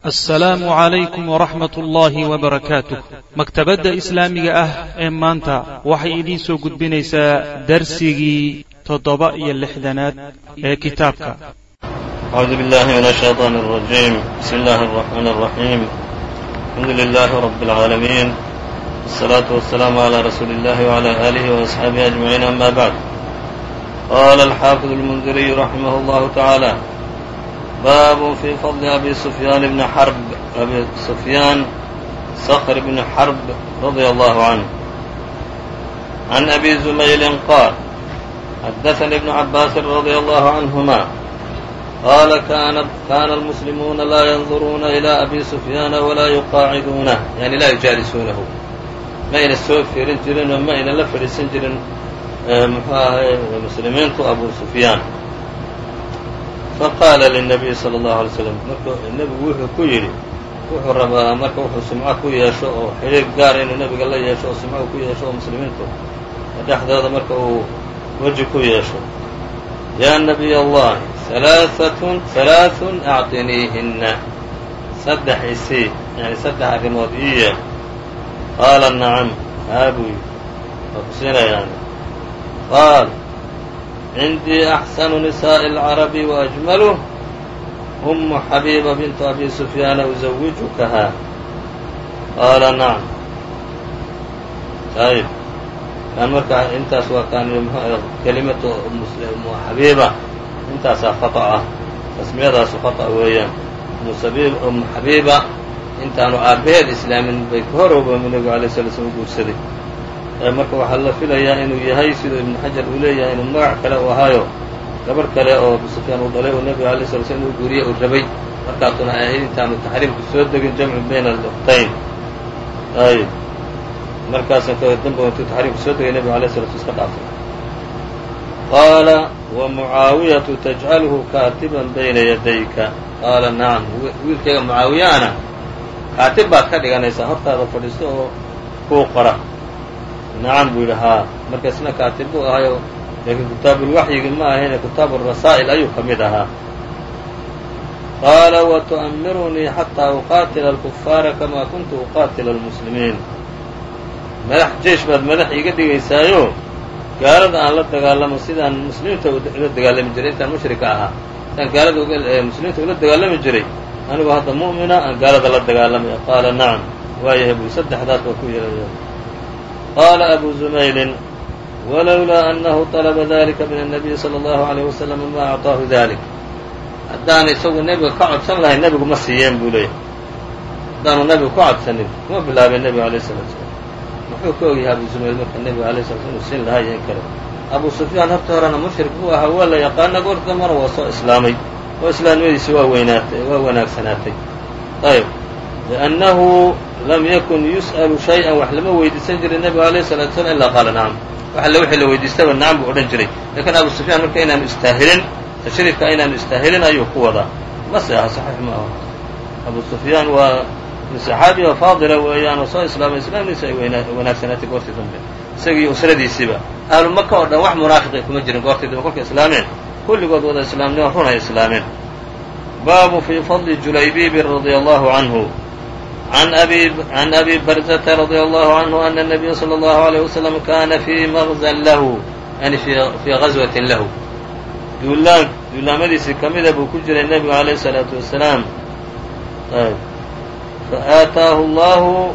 asalaamu calaykum waraxmat ullaahi wbarakaatuh maktabadda islaamiga ah ee maanta waxay idiin soo gudbinaysaa darsigii toddoba iyo lixdanaad ee kitaabka acuudu billahi min ashayطaan اrajiim bismi illaahi الraxmaan الraxiim alxamdu lilaahi rabi اlcaalamiin wالsalaatu wasalaamu calaa rasuuli اllahi wعalى aalihi وasxaabihi ajmaciin ama bacd qaala alxaafid اlmundiriyu raximah اllahu tacaala bab fi fضl abi sufyaan bni xarb abi sufyaan skr bni xarb radي allahu عanه عan abi zumayli qaal xadaثnii ibnu cabaasi radي allahu عanهuma qaala kana almuslimuuna laa yanduruuna ilى abi sufyaana walaa yuqaaciduunah yani laa yujaalisuunahu ma ayna soo fiirin jirin oo ma ayna la fadhiisan jirin muxuu ahay muslimiintu abu sufyaan faqaala lلnabiy salى اllahu alay slam marka nebigu wuxuu ku yidhi wuxuu rabaa marka wuxuu sumco ku yeesho oo xidhiir gaara inuu nebiga la yeesho oo sumco ku yeesho oo muslimiintu dhexdooda marka uu weji ku yeesho yaa nabiy allahi alaaatun halaaثun acطiniihinna saddex isii yani saddex arrimood ii yee qaala nacam haa buu yidhi waa ku siinayaani qaal cindii axsanu nisaaءi اlcarabi waajmaluh umu xabiiba bintu abi sufyaana uzawijukahaa qaala nacam ayb kan marka intaas waa kaan kelimatu umu xabiiba intaasaa khaطأ ah tasmiyadaasu khaطأ weeyaan umu xabiiba intaanu aabbaheed islaamin bay ka horowba nebigu alay sala slam u guursaday marka waxaa la filayaa inuu yahay siduu ibnu xajar uu leeyahay inuu magac kale u ahaayo gabarh kale oo sufyaan uu dhalay oo nebiga alay sala slam inuu guuriye uu rabay markaasuna ay ahayd intaanu taxriimku soo degin jamcu bayna aluktayn ayb markaasa dambe intuu taxriimku soo degay nebiga alay sala slam iska dhaafay qaala wa mucaawiyatu tajcaluhu kaatiban bayna yadayka? Qaala nacam wiilkayga mucaawiyaana kaatib baad ka dhiganaysaa hortaada fadhiisto oo kuu qora nacam buu yidhi haa marka isna kaatib buu ahayo laakiin kitaabulwaxyigi ma ahayne kitaabu rasaa'il ayuu ka mid ahaa. Qaala watu'amirunii xataa uqaatila alkufaara kamaa kuntu uqaatila almuslimiin. Madax jeish baad madax iiga dhigaysaayo gaalada aan la dagaalamo sidaan muslimiinta ula dagaalami jiray intaan mushrika ahaa. Intaan gaalada muslimiinta ula dagaalami jiray. Anigoo hadda mu'mina aan gaalada la dagaalamaya qaala nacam waayahay buu saddexdaas waa ku yeelaya qaala abu zumaylin walowlaa annahu طalaba dalika min الnabiyi salى اllahu عalيyه waslm ma acطaahu dalik haddaan isagu nebiga ka codsan lahay nebigu ma siiyeen buu leeyahay haddaanu nebigu ka codsanin kuma bilaabeen nebiga alayه الsalatu slam muxuu ka ogyahay abu zumayl marka nebiga alayه sala slam inuu siin lahaa iyo in kale abu sufyaan horta horena mushrik buu ahaa waa la yaqaana goor dambana waa soo islaamay oo islaamnimadiisi waa weynaatay waa wanaagsanaatay ayb لأnnahu lam yakun yus'alu shay-an wax lama weydiisan jiray nebiga alayه الsalatu slam ilaa qaala nacam wax alle wixii la weydiistaba nacam buu odhan jiray lakiin abu sufyaan marka inaanu istaahilin tashriifka inaanu istaahilin ayuu ku wadaa mase aha saxiix ma aha abu sufyaan waa saxaabi oo faadila weeyaan oo soo islaamay islaamdiisa ay wanaagsanaatay goortii dambe isagii usradiisiiba ahlu maka oo dhan wax munaafiqay kuma jirin goortii dambe kolkay islaameen kulligood wada islaamnimo runay islaameen baabu fii fadli julaybiibin radia allahu canhu عن أbي برزة رضي الله عنه أن النبي صلى الله عليه وسلم كان في مغزى له يعني في غزوة له duulaan duulaamadiisii ka mida buu ku jiray nebigu عalيه الصلاaةu وaسلاaم فآataahu الlahu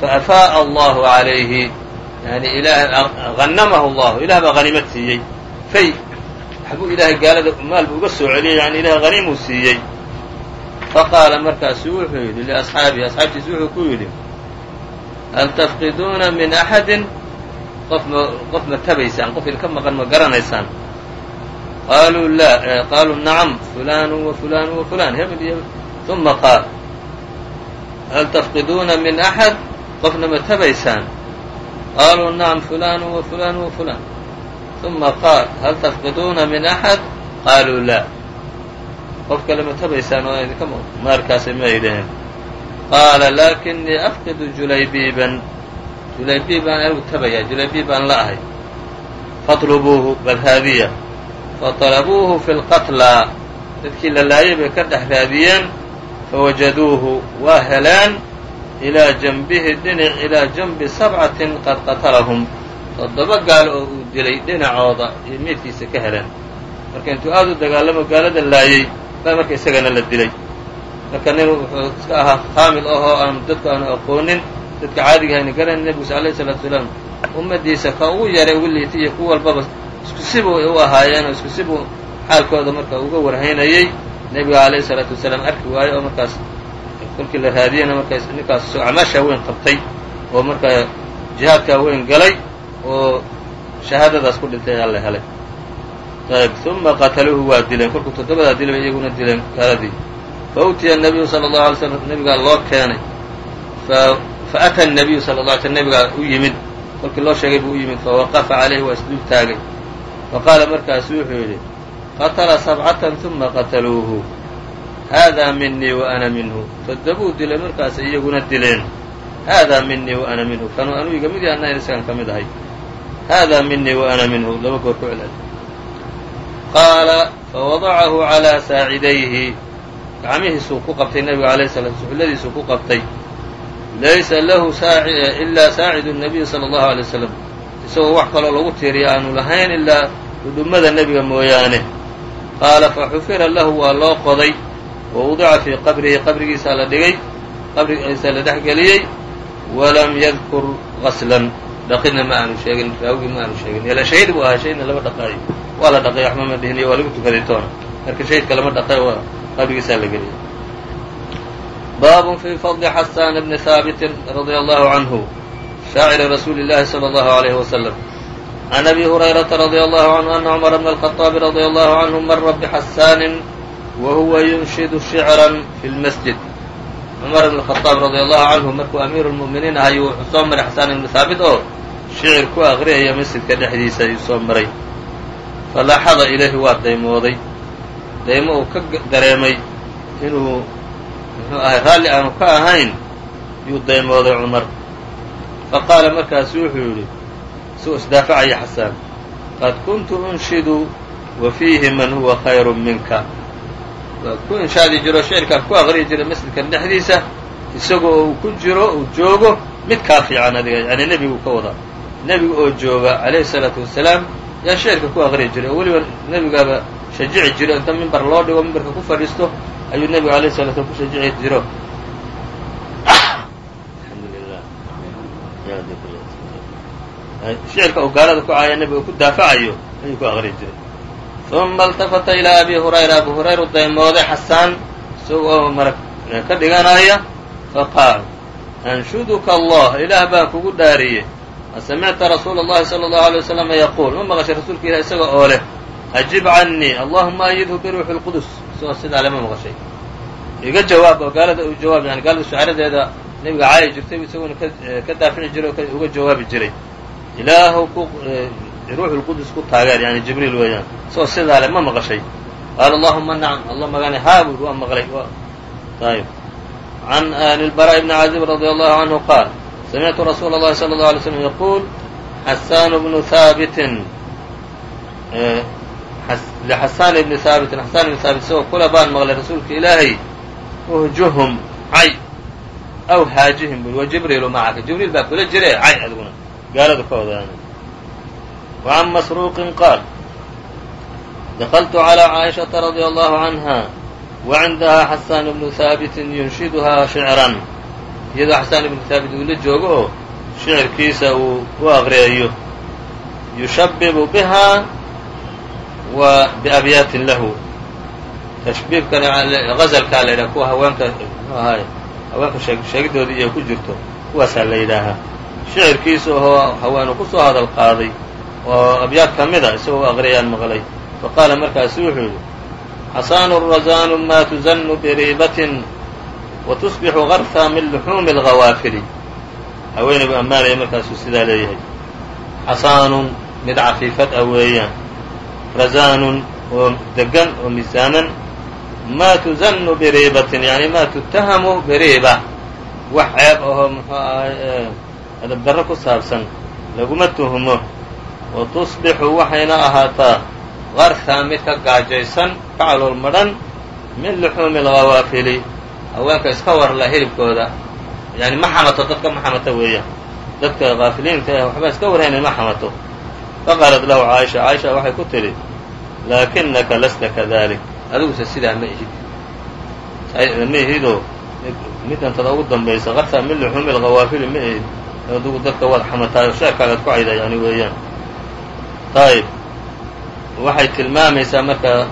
فأfاء الله عalayhi yani غanamahu الlah ilah baa hanimad siiyey fay xaguu ilaahay gaalada maal bu uga soo celiyey yani ilahay haniimuu siiyey faqaala markaasu wuxuu yidhi liasxaabihi asxaabtiisi wuxuu ku yidhi hal tafqiduuna min axadin qof ma qof ma tabaysaan qof idinka maqan ma garanaysaan qaaluu laa qaaluu nacam fulaanu wa fulaanu wa fulaan hebel iyo uma qaal hal tafqiduuna min axad qofna ma tabaysaan qaaluu nacam fulaanu wa fulaanu wa fulaan uma qaal hal tafqiduuna min axad qaaluu laa qof kale ma tabaysaan oo idinka maarkaasa ma ay qaala laakinii afqidu julaybiiban. Julaybiib baan anigu tabayaa julaybiib baan la ahay. Faطlubuuhu badhaadiya faطalabuuhu fi lqatlaa dadkii la laayay bay ka dhex raadiyeen. Fawajaduuhu waa heleen. Ilaa janbihi dhinac ilaa janbi sabcatin qad qatalahum. Toddoba gaal oo uu dilay dhinacooda iyo meydkiisa ka heleen. Marka intuu aad u dagaalamo gaalada laayay baa marka isagana la dilay. Marka nin wuxuu iska ahaa kaamil ahoo aan dadku aanu aqoonin dadka caadiga hayna garanay nebigus alayhi salaatu salaam ummaddiisa ka ugu yaray ugu liitay iyo ku walbaba isku sibuu u ahaayeen oo isku sibuu xaalkooda marka uga warhaynayey nebiga alayhi salaatu wasalaam arki waayo oo markaas kolkii la raadiyeyna markaas ninkaas isagoo camaashaa weyn qabtay oo markaa jihaadkaa weyn galay oo shahaadadaas ku dhintay ayaa la helay uma qataluuhu waa dileen kolkuu toddobadaa dilay bay iyaguna dileen gaaladii fa utiya الnabiyu salى الlahu alay slam nebigaa loo keenay faأta الnabiyu sala الla alay slm nebigaa u yimid kolkii loo sheegay buu u yimid fawaqafa calayhi waa isdul taagay faqaala markaasu wuxuu yidhi qatla sabcatan ثuma qataluuhu haadaa minii wa ana minhu toddobuu dilay markaas iyaguna dileen haadaa minii wa ana minhu kanuu anuu iga mid yahay anna isagan ka mid ahay haadaa minii wa ana minhu laba goor ku celcel qaala fawadacahu calaa saacidayhi gacmihiisuu ku qabtay nebiga alayh sala suxulladiisuu ku qabtay laysa lahu ilaa saacidu nabiyi sala allahu alay wasalam isagoo wax kaloo lagu tiiriya aanu lahayn ilaa dhudhummada nebiga mooyaane qaala fa xufira lahu waa loo qoday wa wudica fii qabrihi qabrigiisaa la dhigay qabrigiisaa la dhex geliyey walam yadkur qaslan dhaqidna ma aanu sheegin raawigii ma aanu sheegin. Ila shahiid buu ahaa shahiidna lama dhaqaayo waa la dhaqay waxba ma dhihiniyo waa lagu tukaday toona marka shahiidka lama dhaqay waa qabrigiisaa la geliyey. Baabun fii fadli xasaan bni haabitin radia allahu canhu shaaciri rasuuli llahi salى allahu alayhi wasalam can abi hurayrata radia allahu canhu ana cumara bna alkhaطaabi radia allahu canhu mara bixasaanin wa huwa yunshidu shicran fi cumar ibn khadaab radia allahu canhu markuu amiiru lmu'miniin ahay wuxuu soo maray xasaan ibnu haabit oo shicir ku aqriyaya masjidka dhexdiisa ayuu soo maray. Falaxada ilayhi waa daymooday. Daymo uu ka dareemay inuu muxuu ahay raalli aanu ka ahayn yuu daymooday cumar. Faqaala markaasu wuxuu yidhi isagoo isdaafacaya xasaan qad kuntu unshidu wa fiihi man huwa khayru minka waa ku inshaadi jiro shicirkaan ku aqriyi jiray masjidkan dhexdiisa isagoo uu ku jiro uu joogo mid kaa fiican adiga yani nebigu ka wadaa nebiga oo jooga calayhi salaatu wasalaam yaa shicirka ku aqriyi jiray oo weliba nebigaaba shajici jiro inta mimbar loo dhigo mimbarka ku fadhiisto ayuu nebigu alayh sala slam ku shajici jiro. Shicirka uu gaalada ku caaya nebiga ku daafacayo ayuu ku aqriyi jiray uma اltafata ilaa abi hurayra abu hurayru daymooday xasaan isagoo marag ka dhiganaya faqaal anshuduka allah ilaah baan kugu dhaariyey asamicta rasuula اllahi salى اllahu alيه waslama yaquul ma maqashay rasuulka ilah isaga oo leh ajib canii allahuma ayidhu biruuxi اlqudus isagoo sidaa lema maqashay iga jawaab oo gaalada uu jawaab yani gaalada shucaradeeda nebiga caayi jirtay isaguna ka daafici jiray oo uga jawaabi jiray ilaahu ku ruuxu lqudus ku taageer yani jibriil weeyaan isagoo sidaa le ma maqashay qaala allahuma nacam allah magane haa buuri waa maqlay ayb can lilbaraaء bni caazib radi allahu canhu qaal samictu rasuula اllahi salى اlه alay slm yaquul xasaanu bnu haabitin lxasaan ibni haabitin xasaan ibni haabit isagoo kula baan maqlay rasuulka ilaahay uhjuhum cay aw haajihim buri wa jibriilu macaka jibriil baa kula jire cay adiguna gaalada ka wadaana وعn masruuqi qaal dakltu عlى caaئiشhaةa radي allahu عanha وcindaha xasaan bnu haabiti yunshiduhaa shicran iyadoo xasaan ibnu haabit uu la joogo oo shicirkiisa uu u aqriyayo yushabibu biha wa biabyaatin lahu tashbiibkana gazalkaa la yidhaha kuwa haweenka mxuu ahaay haweenka sheegidooda iyo ku jirto kuwaasaa la yidhaahaa shicirkiisa oo haweenu ku soo hadal qaaday oo abyaad ka mida isagoo u aqriyayaan maqlay. Faqaala markaasu wuxuu yidhi xasaanu razanu ma tuzanu biriibatin wa tusbixu garha min luxuumi اlgawaafili haweeney buu ammaanaya markaasuu sidaa leeyahay. Xasaanun mid cafiifad ah weeyaan. Razanun oo degan oo misaanan ma tuzanu biriibatin yani ma tutahamu biriiba. Wax ceeb ahoo muxuu ahay adab darro ku saabsan laguma tuhumo wa tusbixu waxayna ahaataa qarhaa mid ka gaajaysan ka calool madhan min luxuumi alghawaafili haweenka iska warla hilibkooda yani ma xamato dadka ma xamato weeyaan dadka kaafiliinta ah waxba iska warhaynin ma xamato faqaalat lahu caaisha caaisha waxay ku tidhi laakinaka lasta kadalik adiguse sidaa ma ihid ma ihidoo midantada ugu dambaysa qarsa min luxuumi lkawaafili ma ihid adigu dadka waad xamataayo ku cayda yani weeyaan ayb waxay tilmaamaysaa marka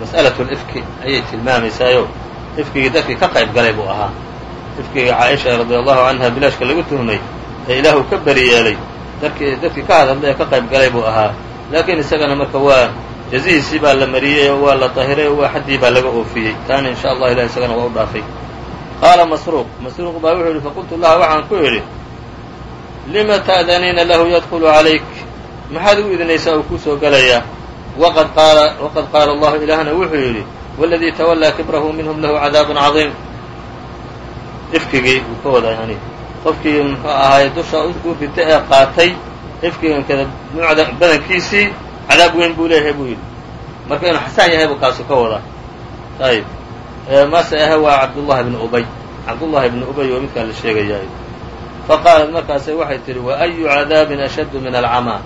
mas'alaة اlifki ayay tilmaamaysaayo ifkigii dadkii ka qayb galay buu ahaa ifkigii caaisha radi allahu canha bilaashka lagu tuhmay ee ilaahu ka beri yeelay dadkii ka hadadlay ee ka qayb galay buu ahaa laakiin isagana marka waa jazihiisii baa la mariyey oo waa la tahiray oo waa xaddii baa laga oofiyey taana in sha allah ilah isagana waa u dhaafay qaala masruuq masruuq baa wuxuu yidhi faqultu laha waxaan ku idhi lima ta'daniina lahu yadkulu calayk maxaad u idinaysaa uu kuu soo gelayaa waqad qaala allahu ilaahna wuxuu yidhi waladii tawallaa kibrahu minhum lahu cadaabun cadiim. Ifkigii uu ka wada yani. Qofkii muxuu ahaay dusha u rita ee qaatay ifkigankada badankiisii cadaab weyn buu leeyahay buu yidhi. Marka inuu xasaan yahay buu kaasu ka wadaa. Ayib mase ahe waa cabdullahi bnu ubay. Cabdullahi bnu ubay oo midkaan la sheegayaa. Faqaalat markaase waxay tidhi wa ayu cadaabin ashaddu min alcamaa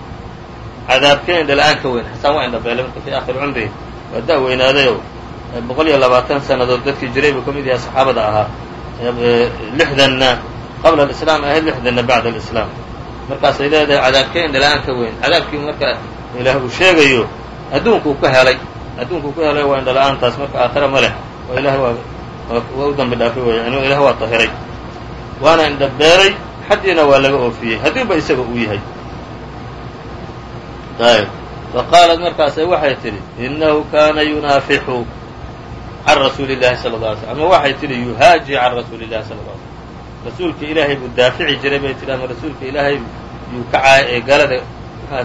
cadaabkee indhala-aan ka weyn xasaan waa indhabeelay marka fii aakhiri cumrihi waa da' weynaadayoo boqol iyo labaatan sannadood dadkii jiray buu ka mid yahay saxaabada ahaa lixdanna qabla alislaam ahayd lixdanna bacda alislaam. Markaasay leedahay cadaabkee indhala-aan ka weyn cadaabkii marka ilaah uu sheegayo adduunkuu ka helay adduunkuu ka helay waa indhala-aantaas marka aakhira ma leh oo ilaah waa u dambi dhaafay weya yani ilah waa tahiray. Waana indhabeelay xaddiina waa laga oofiyey haddiiba isaga uu yahay ayb faqaalat markaasay waxay tidhi inahu kaana yunaafixu can rasuuli llahi sala la alay slam ama waxay tidhi yuhaaji can rasuuli llahi sala la alay slam rasuulka ilaahay buu daafici jiray bay tidhi ama rasuulka ilaahay yuu ka caay galada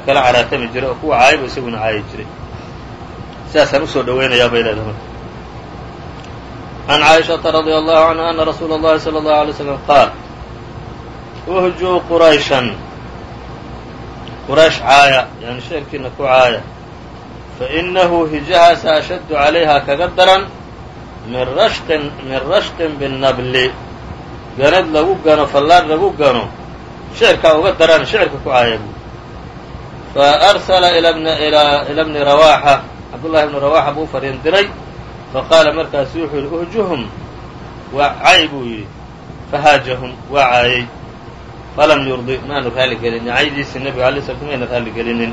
kala caraatami jiray oo kuwa caayaba isaguna caayi jiray sidaasaan usoo dhawaynayaa bay leedahay marka can caaishaةa radي allahu canha ana rasuula اllahi salى اllahu alay slam qaal uhjuu qurayshan quraysh caaya yani sheerkiina ku caaya. Fainahu hijahaasa ashaddu calayha kaga daran min rashqin min rashqin binnabli ganad lagu gano fallaar lagu gano sheerkaa uga daran shecirka ku caaya buu. Faarsala ila bni rawaaxa cabdullahi bni rawaaxa buu u fariin diray faqaala markaasu wuxuu yidhi uhjuhum waa cay buu yidhi. Fahaajahum waa caayey falam yurdi maanu raali gelinin caydiisii nebiga alay slat mayna raali gelinin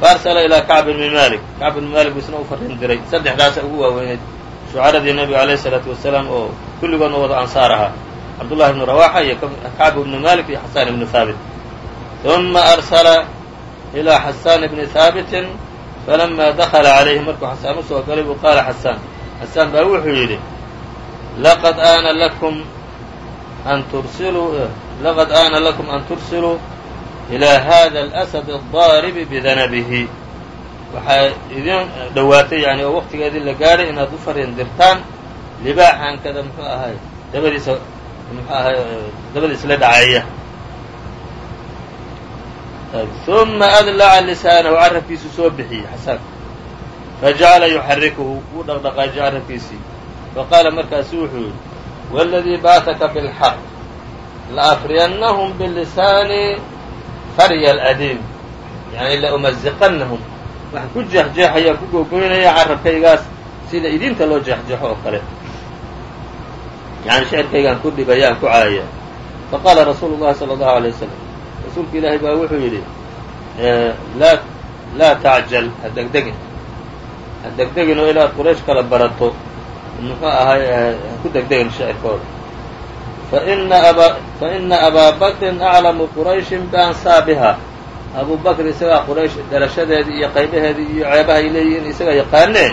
faarsala ilaa kacb bni malik kacb bni malik buu isna u fariin diray saddexdaasa ugu waaweyneyd shucaradii nebiga alayh isalaatu wasalaam oo kulligoodna wada ansaar ahaa cabdullahi bnu rawaxa iyo kacb bnu malik iyo xasaan ibnu haabit uma arsala ilaa xasaan bni haabitin falama dakala calayhi markuu xasaan u soo galay buu qaala xasaan xasaan baa wuxuu yidhi laqad aana lakum an tursiluu laqad aana lakum an tursiluu ilaa hada alasad addaaribi bidanabihi waxaa idin dhowaatay yani oo waqtigeedii la gaadhay inaad u fariin dirtaan libaaxankada muxuu ahay dabadiisa muxuu ahay dabadiisa la dhaceeya uma adlaca lisaanahu carabkiisu soo bixiyey xasaan fajacala yuxarikuhu wuu dhaqdhaqaajiyey carabkiisii faqaala markaasu wuxuu yidhi waladii baataka bilxaq laafriyannahum bilisaani farya aladiim yani laumaziqannahum waxaan ku jeexjeexayaan ku googoynaya carabkaygaas sida idinta loo jeexjeexo oo kale yani shecirkaygaan ku dhibaya aan ku caayaya faqaala rasuulu llahi sala allahu alay wasalam rasuulka ilaahay baa wuxuu yidhi laa laa tacjal ha degdegin ha degdegin oo ilaad quraysh kala barato muxuu ahay ha ku degdegin shecirkooda faina aba faina abaa bakrin aclamu qurayshin biansaabiha abu bakr isagaa quraysh dhalashadeedii iyo qaybaheedii iyo ceebaha ay leeyihiin isagaa yaqaanee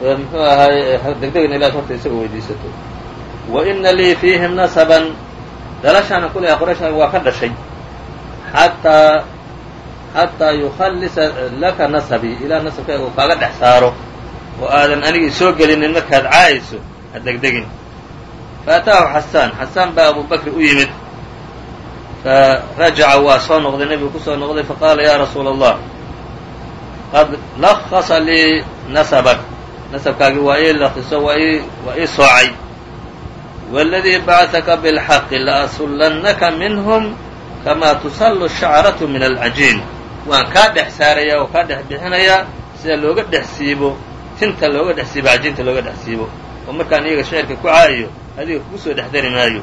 muxuu ahay ha degdegin ilaad horta isaga weydiisato wa ina lii fiihim nasaban dhalashaana ku leehay qorayshana waa ka dhashay xataa xataa yukhallisa laka nasabii ilaa nasabkayga uu kaaga dhex saaro oo aadan anigii soo gelinin markaad caayayso ha degdegin faataahu xasaan xasaan baa abu bakri u yimid farajaca waa soo noqday nebigu ku soo noqday faqaala yaa rasuula allah qad lakasa lii nasabak nasabkaagii waa ii lakiso waa ii soocay waladii bacahaka bilxaqi laasulannaka minhum kamaa tusallu shacaratu min alcajiin waan kaa dhex saarayaa oo kaa dhex bixinayaa sida looga dhex siibo tinta looga dhex siibo cajiinta looga dhex siibo oo markaan iyaga sheerka ku caa'iyo adiga kugu soo dhex dari maayo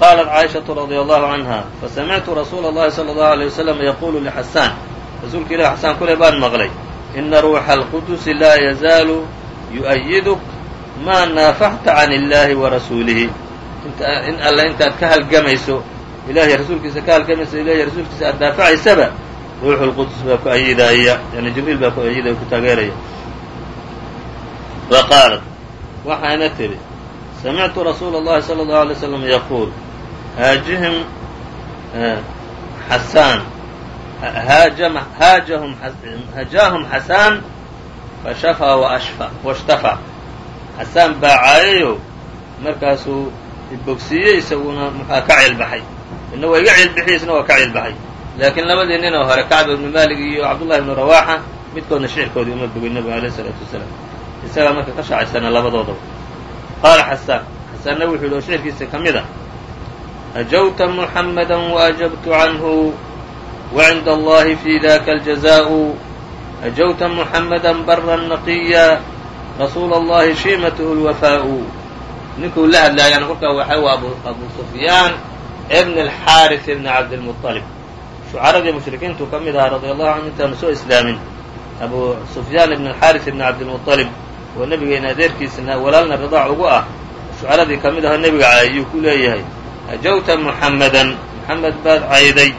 qaalat caaishaةu radي allahu canha fasamictu rasuula اllahi salى اllahu عalيه waslm yaqulu lxasaan rasuulka ilah xasaan kule baan maqlay ina ruuxa alqudusi laa yazaalu yu'ayiduk maa naafaxta can illahi wa rasuulihi in alle intaad ka halgamayso ilahiy rasuulkiisa ka halgamayso ilahiy rasuulkiisa aad daafacaysaba ruuxu lqudus baa ku ayidaaya yani jibriil baa ku ayidaya ku taageeraya wa qaalat waxayna tidhi samictu rasuula اllahi salى اllahu alay slam yaquul haajihim xasaan hajaahum xasaan fashafaa waashfa washtafaa xasaan baa caayayo markaasuu ibogsiiyey isaguna muxaa ka cilbaxay ina waa iga cilbixiyey isna waa ka cilbaxay laakiin labadii nin oo hore kacb ibnu malik iyo cabdullahi ibnu rawaaxa midkoodna shicirkoodii uma bogay nebiga alayh isalaatu wasalaam isagaa marka ka shacaysana labadoodaba qaala xasaan xasaanna wuxuu yidhi oo sheerkiisa ka mid a ajawta muxamada waajabtu canhu wacind allahi fi daka aljazaau ajawta muxamada bara naqiya rasuula allahi shiimatuhu lwafaau ninkuu la hadlaayana kolkaa waxay waa abu sufyaan ibn alxaaris ibn cabdilmuطalib shucaradii mushrikiintu ka mid ahaa radia allahu canhu intaanu soo islaamin. Abu sufyaan ibn alxaaris ibn cabdilmuطalib oo nebigeena adeerkiisna walaalna ridaac ugu ah. Shucaradii ka mid aho nebiga caayiyuu ku leeyahay ajawta muxammadan muxamed baad cayday.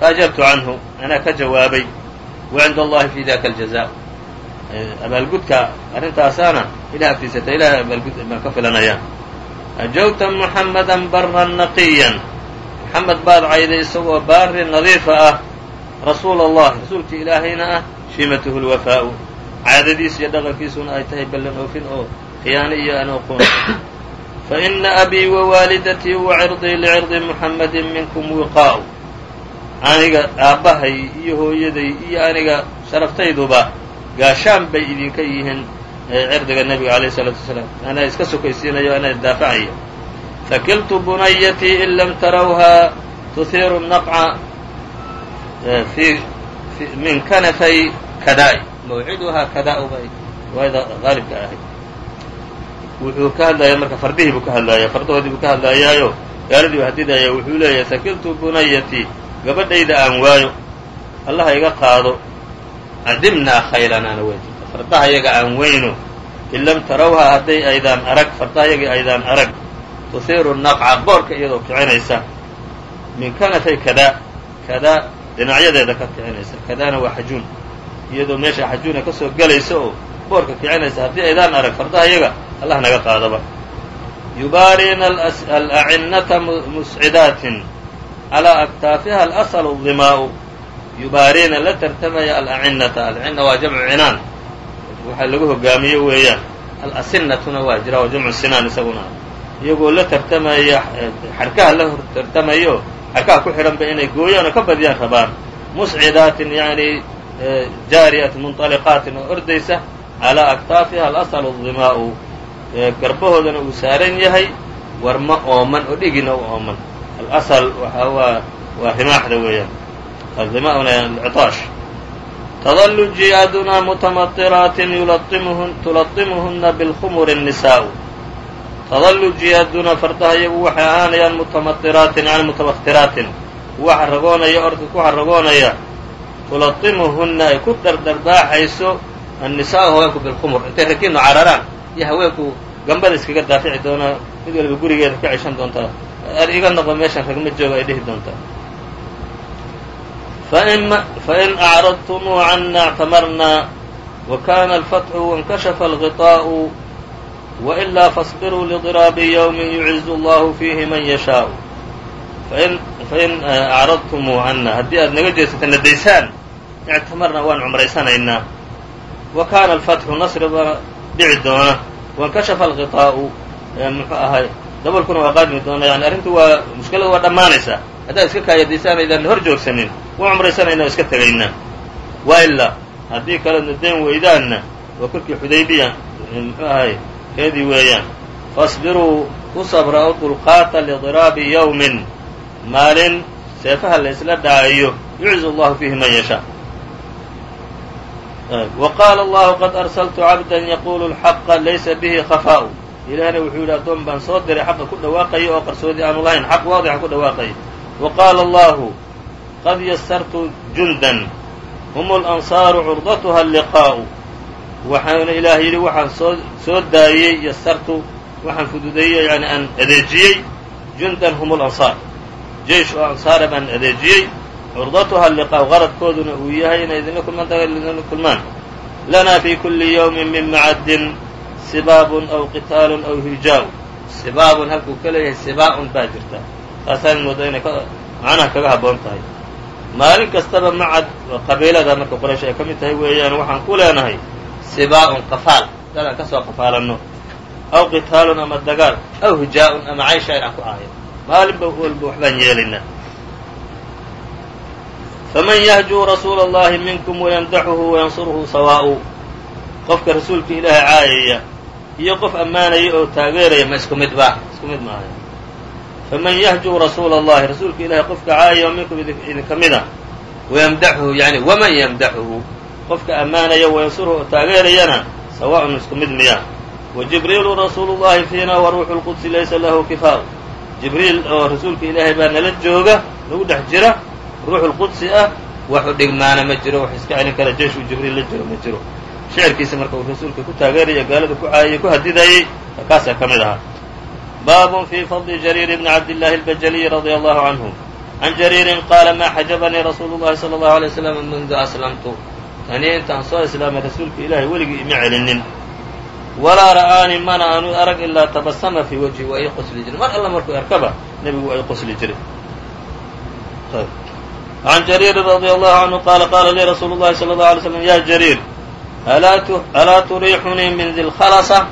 Faajabtu canhu anaa ka jawaabay wa cinda allahi fii daka aljaza eh, abaalgudka arrintaasaana ilah agtiisa ta ilahay abaalgud baan ka filanayaa ajawta muxammadan baran naqiyan. Muxamed baad cayday isagoo baari nadiifa ah. Rasuul allah rasuulkii ilaahayna ah shimatuhu lwafaau caadadiis iyo dhaqankiisuna ay tahay ballan oofin oo khiyaano iyo aan oqoon faina abii wawaalidatii wa cirdii licirdi muxamadin minkum wiqaa'u. Aniga aabbahay iyo hooyaday iyo aniga sharaftayduba gaashaan bay idinka yihiin cirdiga nebiga alayh isalaatu wasalaam. Anaa iska sokaysiinayo anaa isdaafacaya fakiltu bunayatii in lam tarawhaa tuhiiru naqca min kanafay kadaa'i mawciduhaa kadaa bay riwaayada haalibka ahayd wuxuu ka hadlayaa marka fardihii buu ka hadlaaya fardahoodii buu ka hadlaayaayo gaaladii buu hadidaya wuxuu leeyahay sakiltu bunayatii gabadhayda aan waayo allaha iga qaado cadimnaa khaylanaana weyn fardaha yaga aan weyno in lam tarawhaa hadday aydaan arag fardaha yagii aydaan arag tuhiiru naqca boorka iyadoo kicinaysa min kanafay kadaa kadaa dhinacyadeeda ka kicinaysa kadaana waa xajuun iyadoo meesha xajuuna ka soo gelaysa oo boorka kicinaysa haddii aydaan arag fardaha yaga allah naga qaadaba. Yubaariina alacinnata muscidaatin calىa aktaafiha alaslu dimaa'u yubaariina la tartamaya alacinnata alcinna waa jamcu cinaan. Waxaa lagu hogaamiyo weeyaan alasinatuna waa jira waa jamcu sinaan isaguna. Iyagoo la tartamaya xarkaha la hor tartamayo xarkaha ku xidhanba inay gooyaan oo ka badiyaan rabaan. Muscidaatin yani jaariyatin munطaliqaatin oo ordaysa calىa aktaafiha alaslu dimaa'u garbahoodana uu saaran yahay warma ooman oo dhigina u ooman alasl waxa waa waa rimaaxda weeyaan adima'una alcitaash tadallu jiyaaduna mutamatiraatin tulatimuhuna bilkhumuri الnisaa'u tadallu jiyaaduna fardaha iyagu waxay ahaanayaan mutamatiraatin yani mutabakhtiraatin kuwa xaragoonaya orka ku xaragoonaya tulatimuhuna ay ku dhardharbaaxayso annisaa'u haweenku bilkhumur intay rakiinu cararaan iyo haweenku gambada iskaga daafici doonaa mid waliba gurigeeda ka ceshan doontaa ar iga noqo meeshan ragma jooga ay dhihi doontaa fain acradtumuu cana اctamarna wakana alfatxu waاnkashafa alغiطaaءu waإlaa faصbiruu liضiraabi ywmi yucizu allahu fiihi man yashaau fain acradtumuuhana haddii aad naga jeesateen nadaysaan ictamarna waan cumraysanaynaa wa kaana alfatxu nasri baa dhici doona wainkashafa alqiطaa'u muxuu ahay dabalkuna waa qaadmi doona yani arrintu waa mushkiladu waa dhammaanaysaa haddaad iska kaayadaysa anaydaan hor joogsanin waan cumraysanayna o iska tegaynaa waa ilaa haddii kale nadayn weydaanna waa kulkii xudaybiya muxuu ahay keedii weeyaan fasbiruu u sabra u dulqaata lidiraabi yawmin maalin seefaha la isla dhacayo yuczi allahu fiihi man yashaa. Wa qaala allahu qad arsaltu cabda yaqulu lxaqa laysa bihi khafaa'u ilaahna wuxuu yidhi addoon baan soo diray xaqa ku dhawaaqaya oo qarsoodi aanu lahayn xaq waadixa ku dhawaaqaya wa qaala allahu qad yasartu jundan hum lansaaru curdatuha alliqaa'u. Waxaana ilaah yidhi waxaan soo soo daayey yasartu waxaan fududeeyey yani aan adeejiyey jundan hum lansaar jeish oo ansaara baan adeejiyey. Curdatuha alliqaa'u qaradkooduna uu yahay inay idinla kulmaan dagaal idinla kulmaan. Lanaa fi kuli yawmin min macaddin sibaabun aw qitaalun aw hijaa'u sibaabun halkuu ka leeyahay sibaa'un baa jirta. Taasaan moodaa inay macnaha kaga habboon tahay. Maalin kastaba macad qabiilada marka qoraysh ay ka mid tahay weeyaan waxaan ku leenahay sibaa'un qafaal. Dad aan ka soo qafaalanno. Aw qitaalun ama dagaal aw hijaa'un ama cayshayn aan ku ahayo maalinba walba waxbaan yeelaynaa faman yahjuu rasuula allahi minkum wayamdaxuhu wayansuruhu sawaa'u. Qofka rasuulka ilaahay caayaya iyo qof ammaanaya oo taageeraya ma isku mid ba isku mid maaha. Faman yahjuu rasuula allahi rasuulka ilahay qofka caayaya minkum idinka mida wayamdaxuhu yani waman yamdaxuhu. Qofka ammaanaya wayansuruhu oo taageerayana sawa'un isku mid miya. Wa jibriilu rasuulu llahi fiina wa ruuxu lqudsi laysa lahu kifaa'u jibriil oo rasuulka ilaahay baa nala jooga nagu dhex jira ruuxu lqudsi ah waxu dhigmaana ma jiro wax iska celin kara jeeshuu jibriil la jiro ma jiro. Shicirkiisa marka uu rasuulka ku taageeraya gaalada ku caayay ku hadidayey kaasaa ka mid ahaa baabun fii fadli jariir bni cabdillahi albajaliyi radia allahu canhu can jariirin qaala maa xajabanii rasuulu llahi sala allahu alay waslam mundu aslamtu. Tanii intaan soo islaamay rasuulka ilaahay weligii ima celinin walaa ra'aanii mana aanu arag ilaa tabasama fii wajhi waa ii qosli jiray mar alla markuu arkaba nebigu waa ii qosli jiray an jariirin radia allahu canhu qaala qaala lii rasuulu llahi sala allahu alay slam ya jariir alaa turiixunii min dilkhalasa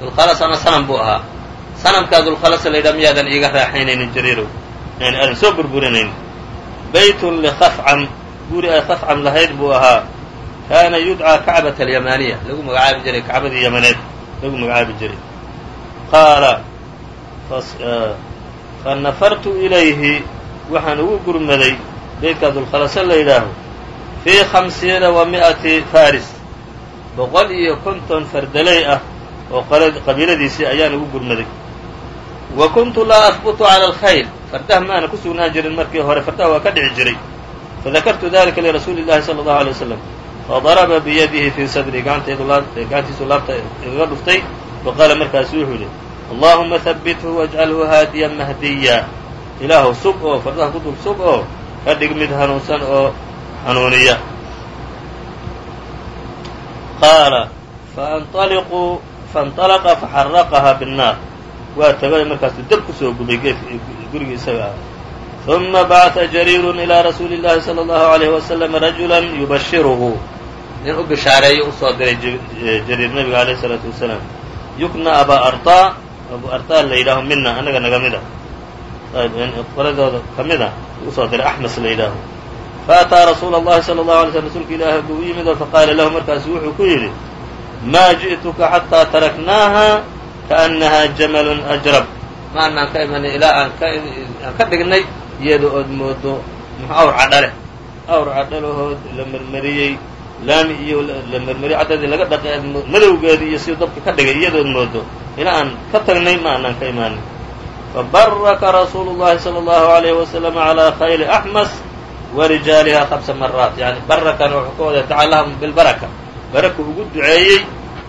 dulkhalasana sanam buu ahaa. Sanamkaa dulkhalasa la yidhaha miyaadan iiga raaxaynaynin jariirow yani aadan soo burburinaynin beytun likhafcam guri ay khafcam lahayd buu ahaa kaana yudcىa kacbaة اليamaniية lagu magacaabi jiray kacbadii yamaneed lagu magacaabi jiray qaala fanafartu إlayhi waxaan ugu gurmaday beydkaa dulkhalasa la yidhaaho fii khamsiina wa mi'ati faris boqol iyo konton fardeley ah oo qabiiladiisii ayaan ugu gurmaday wa kuntu laa ahbutu cala alkhayl fardaha maana ku sugnaan jirin markii hore fardaha waa ka dhici jiray fadakartu dalika lirasuuli llahi sala allahu alay wasalam fadaraba biyadihi fii sadrii gacantiisu laabta igaga dhuftay faqaala markaasu wuxuu yidhi allahuma habithu wajcalhu haadiyan mahdiya ilaahu sug oo fardaha ku dul sug oo ka dhig mid hanuunsan oo hanuuniya qaala faanطaliquu faاnطalaqa faxaraqaha biالnaar waa tagay markaasuu dab ku soo gubay geedka gurigii isaga ah ثuma bacثa jariiru ilىa rasuuli الlahi salى الlahu عalيh waslm rajula yubashiruhu nin u bishaareeyo usoo diray jariir nebiga alayh الsalaatu wasalaam yukna abaa arطaa abu arطaa la yidhaaho mina annaga naga mida qoladooda ka mid a usoo diray axmas la yidhaaho faataa rasuula اllahi salى الlahu alay slm rasuulka ilaahi buu u yimid oo faqaala lahu markaasu wuxuu ku yidhi maa ji'tuka xataa taraknaaha kaأnnaha jamalun ajrab ma anaan ka imanay ilaa aan ka dhignay iyada ood moodo muxuu awr cadhale awr cadhalahood la mermeriyey laami iyo la marmariyo caddeedii laga dhaqay aad madowgeedii iyo sidii dabka ka dhigay iyadood moodo. In aan ka tagnay ma aanan ka imaanin. Fabaraka rasuulu llahi salى allahu alayhi wasalam calaa khayli axmas wa rijaaliha hamsa maraat yani barakana wuxuu ka waday tacalahum bilbaraka baraka. Ugu duceeyey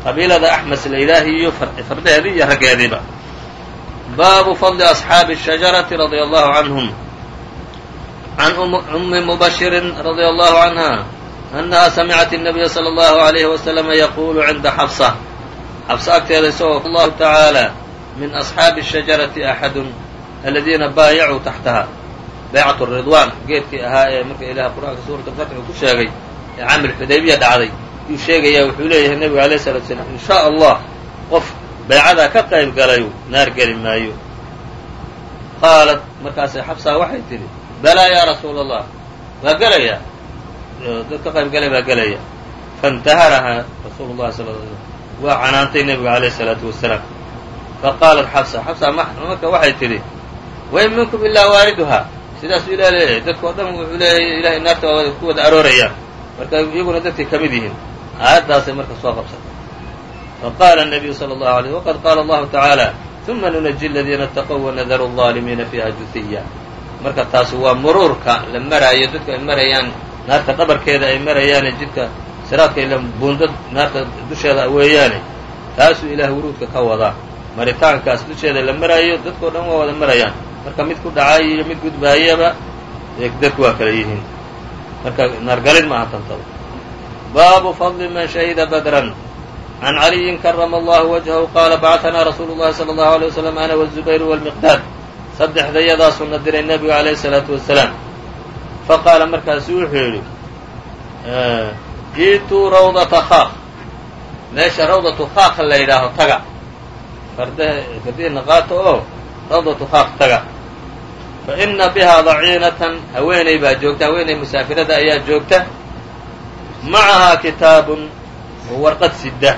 qabiilada axmas la ilaahiyo fardeheedii iyo raggeediiba. Baabu fadli asxaabi shajarati radia allahu canhum. Can ummi mubashirin radia allahu canha annaha samicat الnabiya salى اllahu عalayhi waslama yaqulu cinda xafsa xafsa agteeda isagoo allahu tacaala min asxaabi الshajarati axadun aladiina baayacuu taxtaha baycat ridwan geedkii ahaa ee marka ilaah qur'aanka suurat alfatx uu ku sheegay ee camil xudaybiya dhacday yuu sheegayaa wuxuu leeyahay nebigu alayh salatu salaam in shaa allah qof baycadaa ka qayb galayu naar geli maayo qaalat markaasay xabsaa waxay tidhi balaa yaa rasuula allah waa gelayaa dad ka qayb galay baa gelaya faاntaharaha rasuulu llahi sal l waa canaantay nebiga alayh الsalaatu wasalaam faqaalat xabsa xabsa marka waxay tidhi wain minkum ilaa waariduha sidaasuu ilah leeyahay dadka o dhan wuxuu leeyahay ilahay naarta waa ku wada aroorayaan marka iyaguna dadkay ka mid yihiin aayaddaasay marka soo qabsatay faqala الnabiyu salى الlahu عalيه waqad qaala allahu taعaalى ثuma nunaji aladiina اtaqow wanadaru الظaalimiina fiiha juhiya marka taasi waa muruurka la maraayo dadku ay marayaan naarta dhabarkeeda ay marayaane jidka siraadka ila buundad naarta dusheeda weeyaane taasuu ilaah wuruudka ka wadaa maritaankaas dusheeda la maraayo dadko dhan waa wada marayaan. Marka mid ku dhacay iyo mid gudbaayaba degdeg waa kala yihiin. Marka naargalin maaha tantada baabu fadli man shahida badran. Can caliyin karama allahu wajhahu qaala bacaanaa rasuulu llahi sala allahu alayi wasalam ana wazubayru walmiqdaad saddexda yadaa diray nebiga calayhi salaatu wasalaam faqaala markaasu wuxuu yidhi jiituu rawdata khaaq meesha rawdatu khaaq la yidhaaho taga fardihiina qaato oo rawdatu khaaq taga fa ina bihaa daciinatan haweeney baa joogta haweeney musaafirada ayaa joogta macahaa kitaabun warqad sida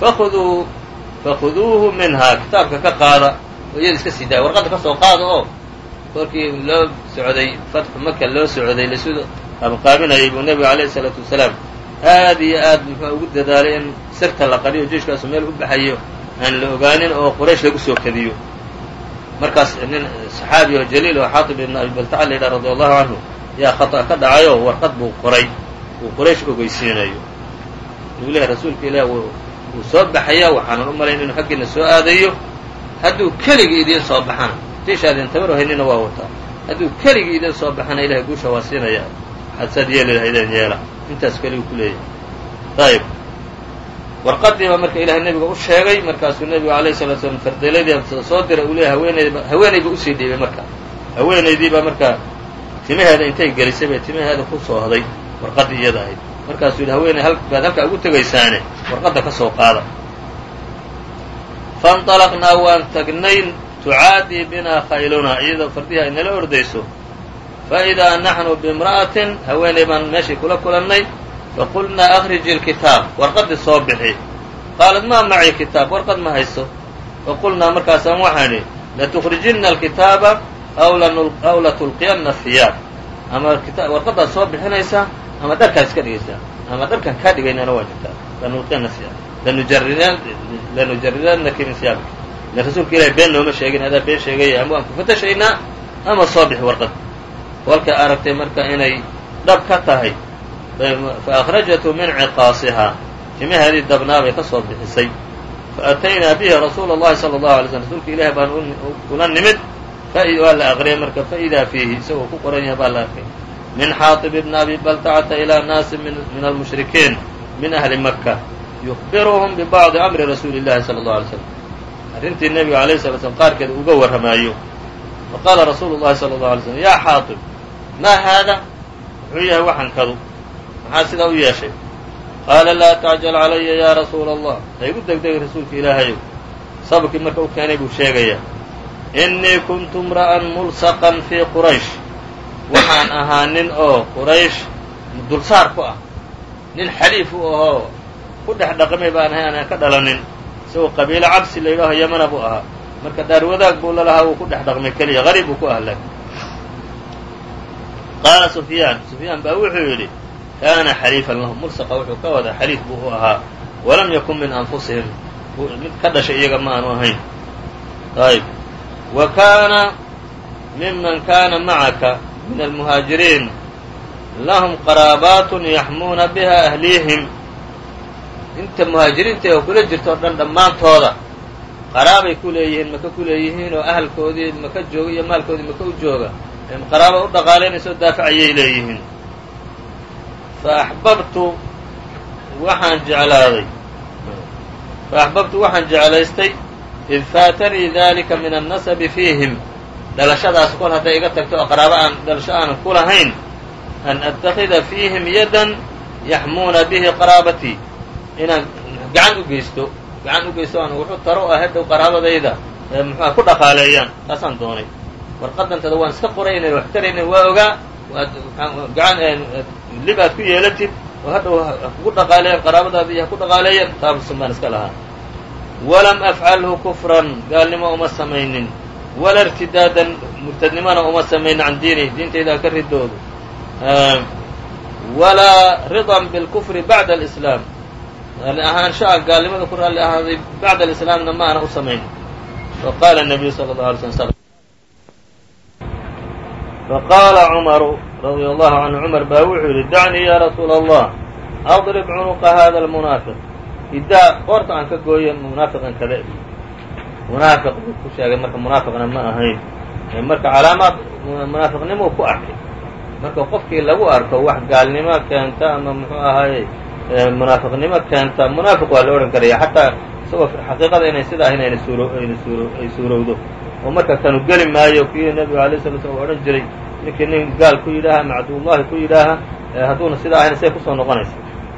fakuduu fakhuduuhu minhaa kitaabka ka qaada iyada iska sidaa warqadda ka soo qaada oo korkii loo socday fatxu maka loo socday lasu qaabqaabinayay buu nebigu alayh isalaatu wasalaam. Aad iyo aad muxuu ugu dadaalay in sirta la qariyo jeiskaasu meel u baxayo aan la ogaanin oo quraysh lagu soo kadiyo. Markaas nin saxaabi oo jaliil oo xaatib ibn abi baltaca la yidhaha radi allahu canhu yaa khata ka dhacayoo warqad buu qoray uu quraysh ogeysiinayo. Uu leehay rasuulka ilaah wuu soo baxaya waxaanan u malayn inuu xaggiina soo aadayo. Hadduu keligii idiin soo baxana jiishaadin tabar haynina waa wataa hadduu keligii idiin soo baxana ilahay guusha waa siinaya. Waxaad saad yeeli yeela. Intaas keligu ku leeyahay. Ayib warqadiiba marka ilahay nebiga u sheegay markaasuu nebigu alayh salatu slam fardeeladii soo diray uu leeyahy haweeneyda haweeney buu u sii dhiibay marka. Haweenaydiibaa marka timaheeda intay gelisay bay timaheeda ku soohday warqaddii iyada ahayd. Markaasuu yidhi haweeney baad halkaa ugu tegaysaane warqadda ka soo qaada. Faاnطalaqnaa waan tagnay tucaadii binaa khaylunaa iyadoo fardihi ay nala ordayso faidaa naxnu bimra'atin haweeney baan meeshii kula kulannay faqulnaa akriji اlkitaab warqadii soo bixi. Qaalat maa macii kitaab? Warqad ma hayso. Faqulnaa markaasaan waxaan idhi latukrijinna alkitaaba aw latulqiyanna hiyaab ama warqadaad soo bixinaysaa ama dharkaad iska dhigaysaa ama dharkaan kaa dhigaynana waa jirtaa. Lanulqiyanna hiyaab lanujaridanaki min siyaabik ila rasuulka ilahay been nooma sheegin adaa been sheegaya ama waan ku fatashaynaa ama soo bixi warqad kolkay aragtay marka inay dhab ka tahay fa akhrajatu min ciqaasihaa timaheedii dabnaabay ka soo bixisay faataynaa bihi rasuula اllahi salى اlahu alay slm rasuulka ilahi baan ula nimid waa la aqriyay marka faidaa fiihi isagoo ku qoran yahay baa la arkay min xaaطib bni abi baltacata ilaa naasi min almushrikiin min ahli maka yukhbiruhum bibacdi amri rasuuli اllahi salى اlه alay slam arrintii nebiga alayh sala slam qaarkeeda uga warramaayo. Faqaala rasuulu llahi sala allahu alay slm yaa xaatib maa haada? Muxuu yahay waxankadu maxaa sidaa u yeeshay? Qaala laa tacjal calaya yaa rasuula allah ha igu degdegay rasuulka ilaahayow. Sababkii marka u keenay buu sheegayaa innii kuntu imra'an mulsaqan fii quraysh. Waxaan ahaa nin oo quraysh dulsaar ku ah. Nin xaliif u ahoo ku dhex dhaqmay baan ahay aanaan ka dhalanin isagoo qabiilo cabsi la yidhaaho yamana buu ahaa. Marka daar wadaag buu lalahaa wuu ku dhex dhaqmay keliya qariib buu ku ahlay. Qaala sufyaan sufyaan baa wuxuu yidhi kaana xaliifan lahum mulsaqa wuxuu ka wadaa xaliif buu u ahaa. Walam yakun min anfusihim. Mid ka dhashay iyaga ma aanu ahayn. Ayb wa kaana miman kaana macaka min almuhaajiriin. Lahum qaraabaatun yaxmuuna biha ahliihim inta muhaajiriinta oo kula jirta o dhan dhammaantooda. Qaraabay ku leeyihiin maka ku leeyihiin oo ahalkoodii maka jooga iyo maalkoodii maka u jooga. Qaraaba u dhaqaalaynaysa o daafacayay leeyihiin. Fa axbabtu waxaan jeclaaday. Fa axbabtu waxaan jeclaystay id faatanii dalika min annasabi fiihim. Dhalashadaas kol hadday iga tagto oo qaraabo aan dhalasho aanan ku lahayn an attakhida fiihim yadan yaxmuuna bihi qaraabatii inaan gacan u geysto gacan u geysto aan wuxuu taro ah hadhow qaraabadayda muxua ku dhaqaaleeyaan taasaan doonay. Warqadantada waan iska qoray inay wax taraynin waa ogaa gacan lib aad ku yeelatid oo hadhow hakugu dhaqaaleeyan qaraabadaada iyo haku dhaqaaleeyan taabasan baan iska lahaa. Walam afcalhu kufran gaalnimo uma samaynin. Wala irtidaadan murtadnimona uma samaynin can diinihi diintayda ka ridoodu walaa ridan bilkufri bacda alislaam raalli ahaanshaha gaalnimada ku raalli ahaaday bacda alislaamna ma ana u samayn. Faqaala nabiyu sala allahu alay sl faqaala cumaru radia allahu canhu cumar baa wuxuu yidhi dacnii ya rasuula allah adrib cunuqa hada almunaafiq. Idaa qoorta aan ka gooyo munaafiqan kada munaafiq buu ku sheegay marka munaafiqna ma ahayn. Marka calaamaad munaafiqnimuu ku arkay. Marka qofkii lagu arko wax gaalnimo keenta ama muxuu ahaaye munaafiqnimo keenta munaafiq waa la odhan karaya xataa isagoo xaqiiqada inay sida ahayn ayna suuro ayna suuro ay suurowdo. Oo marka kanu geli maayo kii nebigu alay sala slam odhan jiray ninkii nin gaal ku yidhaaha macduullahi ku yidhaaha hadduuna sida ahayn say ku soo noqonaysa.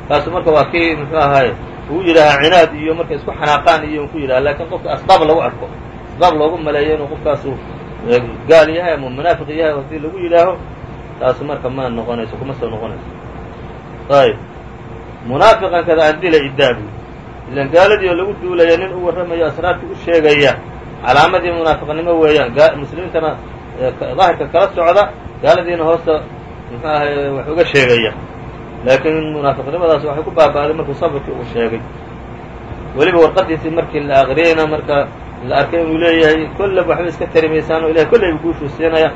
Kaasu marka waa kii muxuu ahaaye uu yidhaahaa cinaad iyo markay isku xanaaqaan iyo ku yidhaha laakiin qofka asbaab lagu arko. Asbaab loogu maleeyo inuu qofkaasu gaal yahay ama munaafiq yahay haddii lagu yidhaaho taasu marka ma noqonayso kuma soo noqonayso. Ayb munaafiqan kada aan dila idaabu ilan gaaladii oo lagu duulaya nin u warramayo asraartii u sheegaya calaamadii munaafiqnimo weeyaan muslimiintana daahirka kala socda gaaladiina hoosta muxuu ahay wax uga sheegaya. Laakiin munaafiqnimadaas waxay ku baaba'day markuu sabrkii uu sheegay. Weliba warqadiisii markii la aqriyeyna marka la arkay inuu leeyahay kollaba waxba iska tari maysaan o ilahay kollayba guushuu siinaya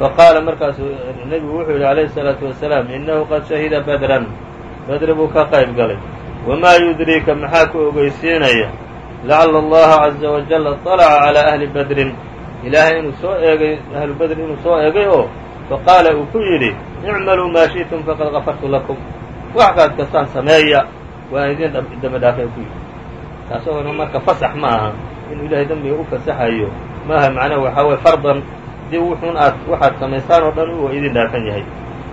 faqaala markaasu nebigu wuxuu yidhi alayhi الsalaatu wasalaam inahu qad shahida badran badri buu ka qayb galay wamaa yudriika maxaa ku ogeysiinaya lacala allaha caza wajala طalaca calى ahli badrin ilaahay inuu soo eegay ahlu badrin inuu soo eegay oo faqaala uu ku yidhi icmaluu maa shiئtum faqad gafartu lakum wax kaad kastaan sameeya waan idin dembi dhaafay ku yidhi taasagona marka fasax ma aha inuu ilahay dembiga u fasaxayo maaha macnaha waxaa weye fardan dib wuxuun aad waxaad samaysaan oo dhan uu idin dhaafan yahay.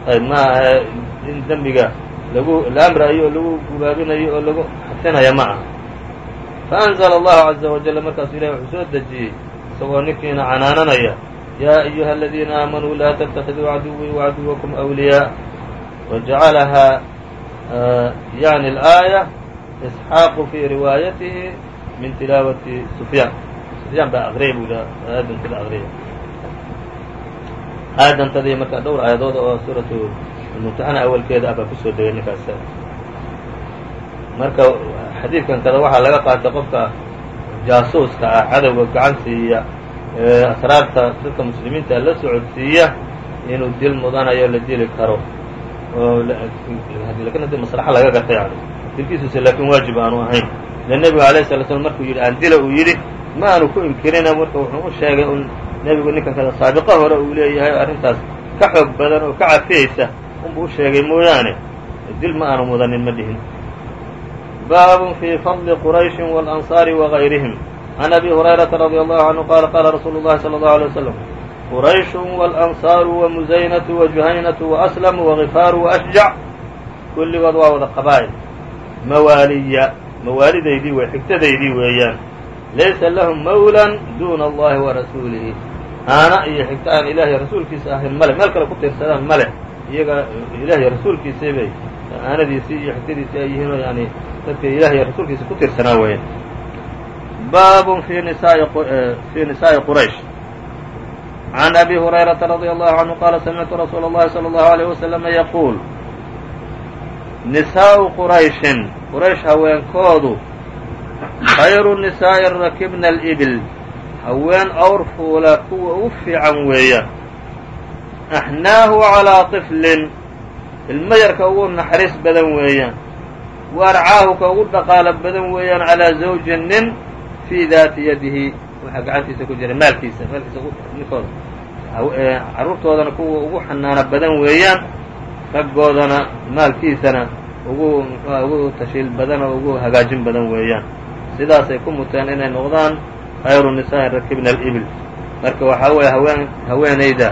Maaha in dembiga lagu la amraayo oo lagu gubaabinayo oo lagu xadfinaya ma aha. Fa anzla allahu caza wajalla markaasuu ilahi wuxuu soo dejiyey isagoo ninkiina canaananaya yaa ayuha aladiina aamanuu laa tabtakiduu caduwii wacaduwakum awliyaa. Wajacalaha eh, yani alaaya isxaaqu fii riwaayatihi min tilaawati sufyaan. Sufyaan baa aqriyay buu adinku la aqriyay aadantadii marka dhowr aayadood oo suuratu mumtaxana awalkeeda ah ku soo degay ninkaas. Marka xadiidkan kada waxaa laga qaatay qofka jaasuuska ah cadowga gacan siiya asraarta dadka muslimiinta la socodsiiya inuu dil mudanayo la dili karo. Oo laakiin haddii maslaxa laga garta yani dilkiisuuse laakiin waajib aanu ahayn. Ile nebigu alayh sala slam markuu yidhi aan dila uu yidhi ma aanu ku inkirina marka wuxuu u sheegay un nebigu ninkan kada saabiqo hore uu leeyahay oo arrintaas ka xoog badan oo ka cafiyaysa unbuu u sheegay mooyaane dil ma aanu mudanin ma dhihin. Baabun fii fadli qurayshin walansaari wagayrihim can abi hurayrata radia allahu canhu qaala qaala rasuulu llahi sala allahu alay wasalam qurayshun waalanصaaru wamusaynatu wajuhaynatu waaslamu wagifaaru waashjac kulligood waa wada qabaa'il. Mawaaliya mawaalidaydii wey xigtadaydii weeyaan. Laysa lahum mawlan duuna allahi wa rasuulihi aana iyo xigto aan ilaahay rasuulkiisa ahayn male meel kale ku tiirsadaan male iyaga ilahiy rasuulkiisii bay aanadiisii iyo xigtadiisii ay yihiinoo yani dadka ilahiy rasuulkiisa ku tiirsanaa weeyaan baabun fi nisaai fii nisaa'i quraysh can abi hurayrata radia allahu canhu qaala samictu rasuula اllahi salى allahu alيyh waslama yaquul nisaa'u qurayshin quraysh haweenkoodu khayru nisaa'i rakibna alibil haween awr fuula kuwa ugu fiican weeyaan axnaahu calaa طiflin ilmo yarka ugu naxariis badan weeyaan. Wa ugu dhaqaalo badan weeyaan calaa zawjin nin fii daati yadihi. Waxaa gacantiisa ku jira maalkiisa maalkiisa ninkooda. Carruurtoodana kuwa ugu xanaano badan weeyaan raggoodana maalkiisana ugu mxua ugu tashiil badan oo ugu hagaajin badan weeyaan. Sidaasay ku muteen inay noqdaan khayru nisaai rakibna alibil. Marka waxaa weeye haween haweenayda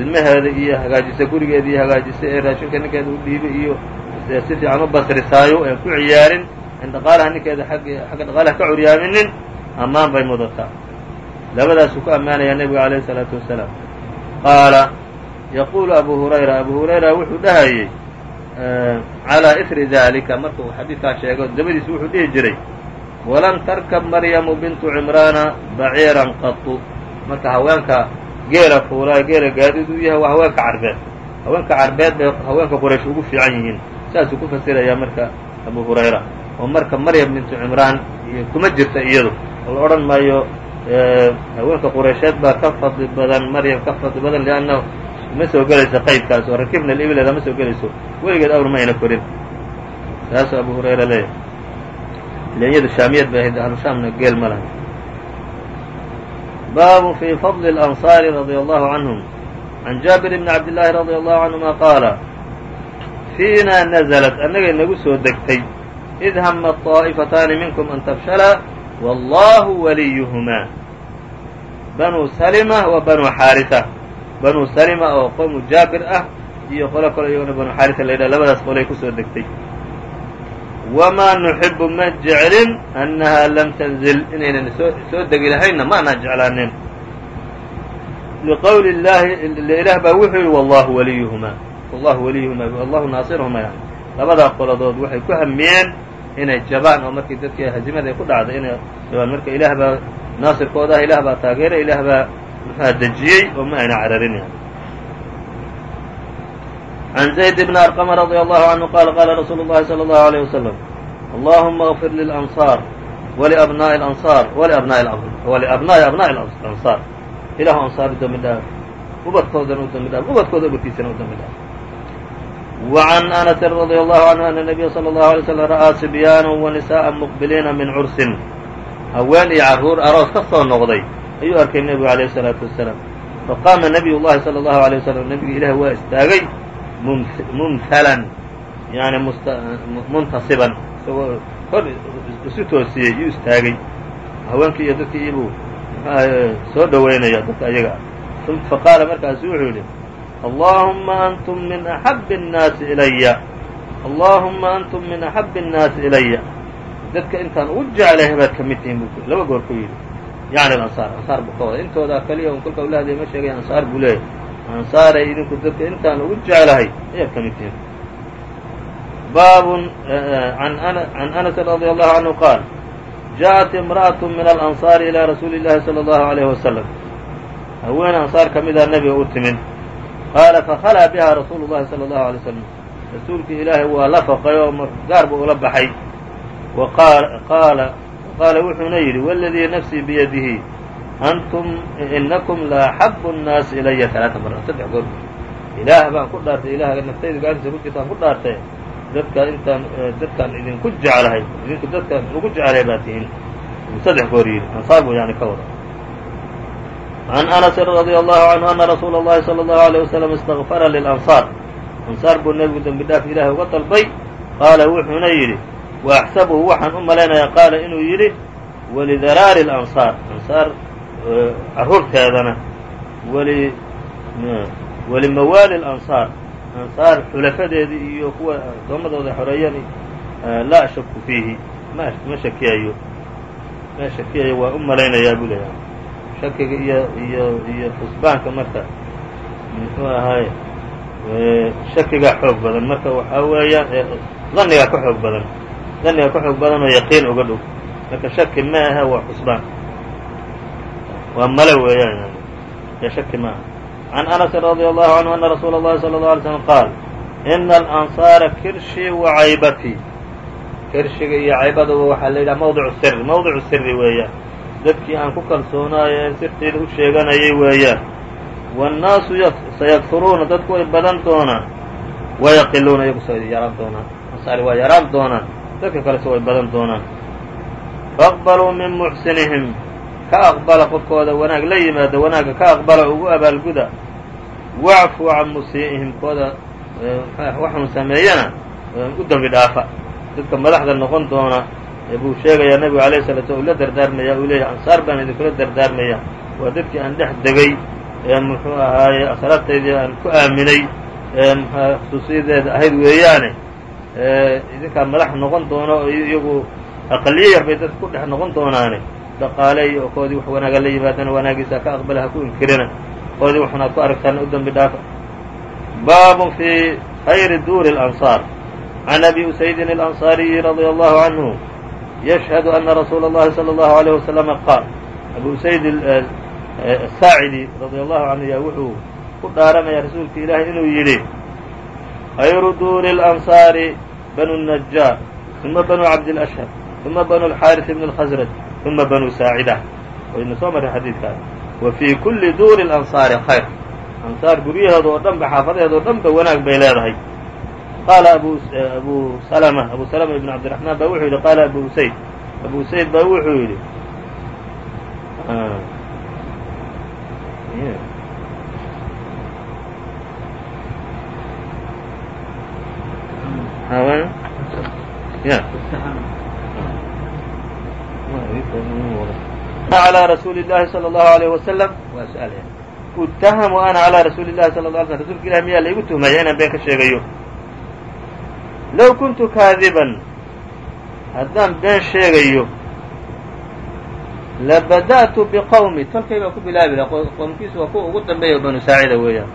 ilmaheeda iyo hagaajisa gurigeeda iyo hagaajisa ee raashinka ninkeeda u dhiiba iyo si fiican u basrisaayo een ku ciyaarin in dhaqaalaha ninkeeda xagga dhaqaalaha ka curyaaminin ammaan bay mudataa. Labadaasuu ku ammaanayaa nebiga calayhi salaatu wasalaam. Qaala yaquulu abu hurayra abu hurayra wuxuu dhahayey calaa iri daalika. Markuu xadiidkaa sheego dabadiis wuxuu dhihi jiray walan tarkab maryamu bintu cimraana baciiran qatu marka haweenka geela fuulaa geela gaadiid uu yahay waa haweenka carbeed. Haweenka carbeed bay haweenka quraysh ugu fiican yihiin. Saasuu ku fasirayaa marka abu hurayra. Oo marka maryam bintu cimraan kuma jirta iyadu. Oo la odhan maayo haweenka quraysheed baa ka fadli badan maryam ka fadli badan lianna ma soo gelayso qaydkaas oo rakibna libleda ma soo gelayso. Weligeed awr ma ayna korin. Saasuu abu hurayra leeyahay ilan iyadu shaamiyad bay ahayd ahlu shaamna geel ma lahay baabu fii fadli اlanصaari radia allahu canhum can jaabir bni cabd llaahi radia allahu canهuma qaala fiina naزlat annagay nagu soo degtay id hama طaa'ifataani minkum an tafshala wallahu waliyuhumaa banuu salima wa banuu xaarisa banuu salima oo qowmu jaabir ah iyo qolo kale iyagona banuu xaarisa la yidhaha labadaas qolay ku soo degtay wamaa nuxibu ma jeclin annahaa lam tanzil inaynan soo degi lahaynna ma jeclaanin liqowli llaahi ilaah baa wuxuu yihi wallahu waliyuhumaa wallahu waliyuhumaa wallahu naasirhumaa yani labadaa qoladood waxay ku hamiyeen inay jabaan oo markii dadkii hazimada ay ku dhacday inay jabaan marka ilaah baa naasirkooda ah ilaah baa taageeray ilaah baa muxuha dejiyey oo ma ayna cararin yani عن زيد بن أرقم رضي الله عنه قال قال رsuuل اللhi صلى الله عليه وسلم اللهma اغفر للأنصار ولأبناء الأنصار ولأبناءi أبناء الأنصار ilahu anصاar dembi dhaaf ubadkoodana u dembi dhaaf ubadkooda ubadkiisana u dembi dhaaf وعن أنس رضي الله عنه أن النبي صلى الله عليه وسلم رأىa صبيانا ونساءa مqبليina min curسin haween iyo caruur aroos ka soo noqday ayuu arkay nebigu عalيه الصلاaةu وaسلام faqاama نبي الlahi صلى الله عليه وسلم nebigi ilaah waa istaagay mumhalan yani muntasiban isagoo kor isu toosiyey yuu istaagay haweenkii iyo dadkii ibuu soo dhoweynaya dadka ayaga ah faqaala markaasu wuxuu yidhi allahuma antum min axabi الnaasi ilaya allahuma antum min axabi الnaasi ilaya dadka intaan ugu jeclahay baad ka mid tihiin bu laba goor ku yidhi yani ansaar ansaar buu ka wada intoodaa kaliya un kolka ula hadlaya ma sheegay ansaar buu leeyahy ansaaray idinku dadka intaan ugu jeclahay ayaad ka mid tihiin baabun can anas radi allahu canhu qaal jaءat imra'aة min alanصaari ilى rasuuli اllahi salى اllahu عalayh wasalam haween ansaar ka mida nebiga u timid qaala fakhalaa biha rasuulu llahi salى اllahu alay slam rasuulkii ilaahay waa la faqay oo gaar buu ula baxay qaala qaala wuxuuna yidhi wاladii nafsii biyadihi antum inakum la axabu الnaasi ilaya ثalaثa maraat saddex goor ilaah baan ku dhaartay ilaah naftayda gacantiisa ku jirtaan ku dhaartay dadka intaan dadkaan idinku jeclahay idinku dadkaan ugu jeclahay baa tihiin saddex goor yidhi ansaar buu yani ka wada عan أنس رadي الله عanهu أna rasuula الlahi صلى الlaه عليه وسلم اsتغfara للأnصاar ansaar buu nebigu dembi dhaaf ilaahay uga dalbay qaala wuxuuna yidhi وأxsabuhu waxaan u malaynayaa qaala inuu yidhi walidaraari الأnصاar ansaar caruurteedana weli welimawaali اlansaar ansaar xulafadeedii iyo kuwa addoommadooda xoreeyani laa ashaku fiihi mma shakiyayo. Ma shakiyayo waa u malaynayaa buu leeyahay. Shakiga iyo iyo iyo xusbaanka marka muxuu ahaye shakigaa xoog badan. Marka waxaa weeyaan dhannigaa ka xoog badan. Dhannigaa ka xoog badan oo yaqiin uga dhow marka shaki ma aha waa xusbaan waa male weeyaan yani ee shaki ma aha عن أنس رضي الله عنه أن رsuuل الlahi صلى الله عليه وسلم qاaل إن الأنصاaر kirshii وcaybtي kirshiga iyo caybaduba waxaa la yidhaha mawdic sir mawdic siri weeyaan dadkii aan ku kalsoonaayo ee sirteyda u sheeganayay weeyaan والnaasu sayakfuruuna dadku way badan doonaan wayaqiluuna iyagu so yaraan doonaan ansaari waa yaraan doonaan dadka kalese way badan doonaan faaqbaluu min muxsinihim ka aqbala qofkooda wanaag la yimaada wanaagga ka aqbala ugu abaalguda. Wacfu can musii'ihim kooda waxun sameeyana u dembi dhaafa. Dadka madaxda noqon doona buu sheegayaa nebigu alayh sala slam uu la dardaarmaya uu leeyahay ansaar baan idinkula dardaarmaya. Waa dadkii aan dhex degay ee muxuu ahaaye asraartaydii aan ku aaminay ee mxua khusuusiyadeeda ahayd weeyaane. Idinkaa madax noqon doono oo iyagu aqaliyo yar bay dadka ku dhex noqon doonaane dhaqaaleey oo koodii wax wanaaga la yimaadana wanaagiisa ka aqbala ha ku inkirina koodii waxun aad ku aragtaana u dembi dhaafa bab في khayr dور الأنصاr عن أbي أسaيد الأنصاaري رضي الله عنه يشهد أنa رsuuل الlahi صلى الله عليه وسلم qاal أbu سayd الsاacدي رضي الله عanه ya wuxuu ku dhaaranaya rasuulka ilaahi inuu yidhi khayru duuri الأنصاaر bنو النجاar ثuma bنو cabdالأشhر ثuma bنو الxاariث بن الخزرج uma banu saacida wayna soo marray xadiidkaas wa fii kulli duuri اlansaari khayr ansaar guryaheeda oo dhanba xaafadaheeda oo dhan wanaag bay leedahay qaala abu abu salama abu salama ibn cabdiraxmaan baa wuxuu yidhi qaala abu usayd abu usayd baa wuxuu yidhi y عlى rasuuli الlahi slى الlahu عalيه waslm waa su-aal utahamu ana calى rasuuli الlahi sal ه alay slm rsulka ilahi miyaa laigu tuhmaya inaan been ka sheegayo low kuntu kaadiban haddaan been sheegayo labada'tu biqowmi tolkay baa ku bilaabi laha qowmkiisu waa kuwa ugu dambeeya banu saacida weeyaan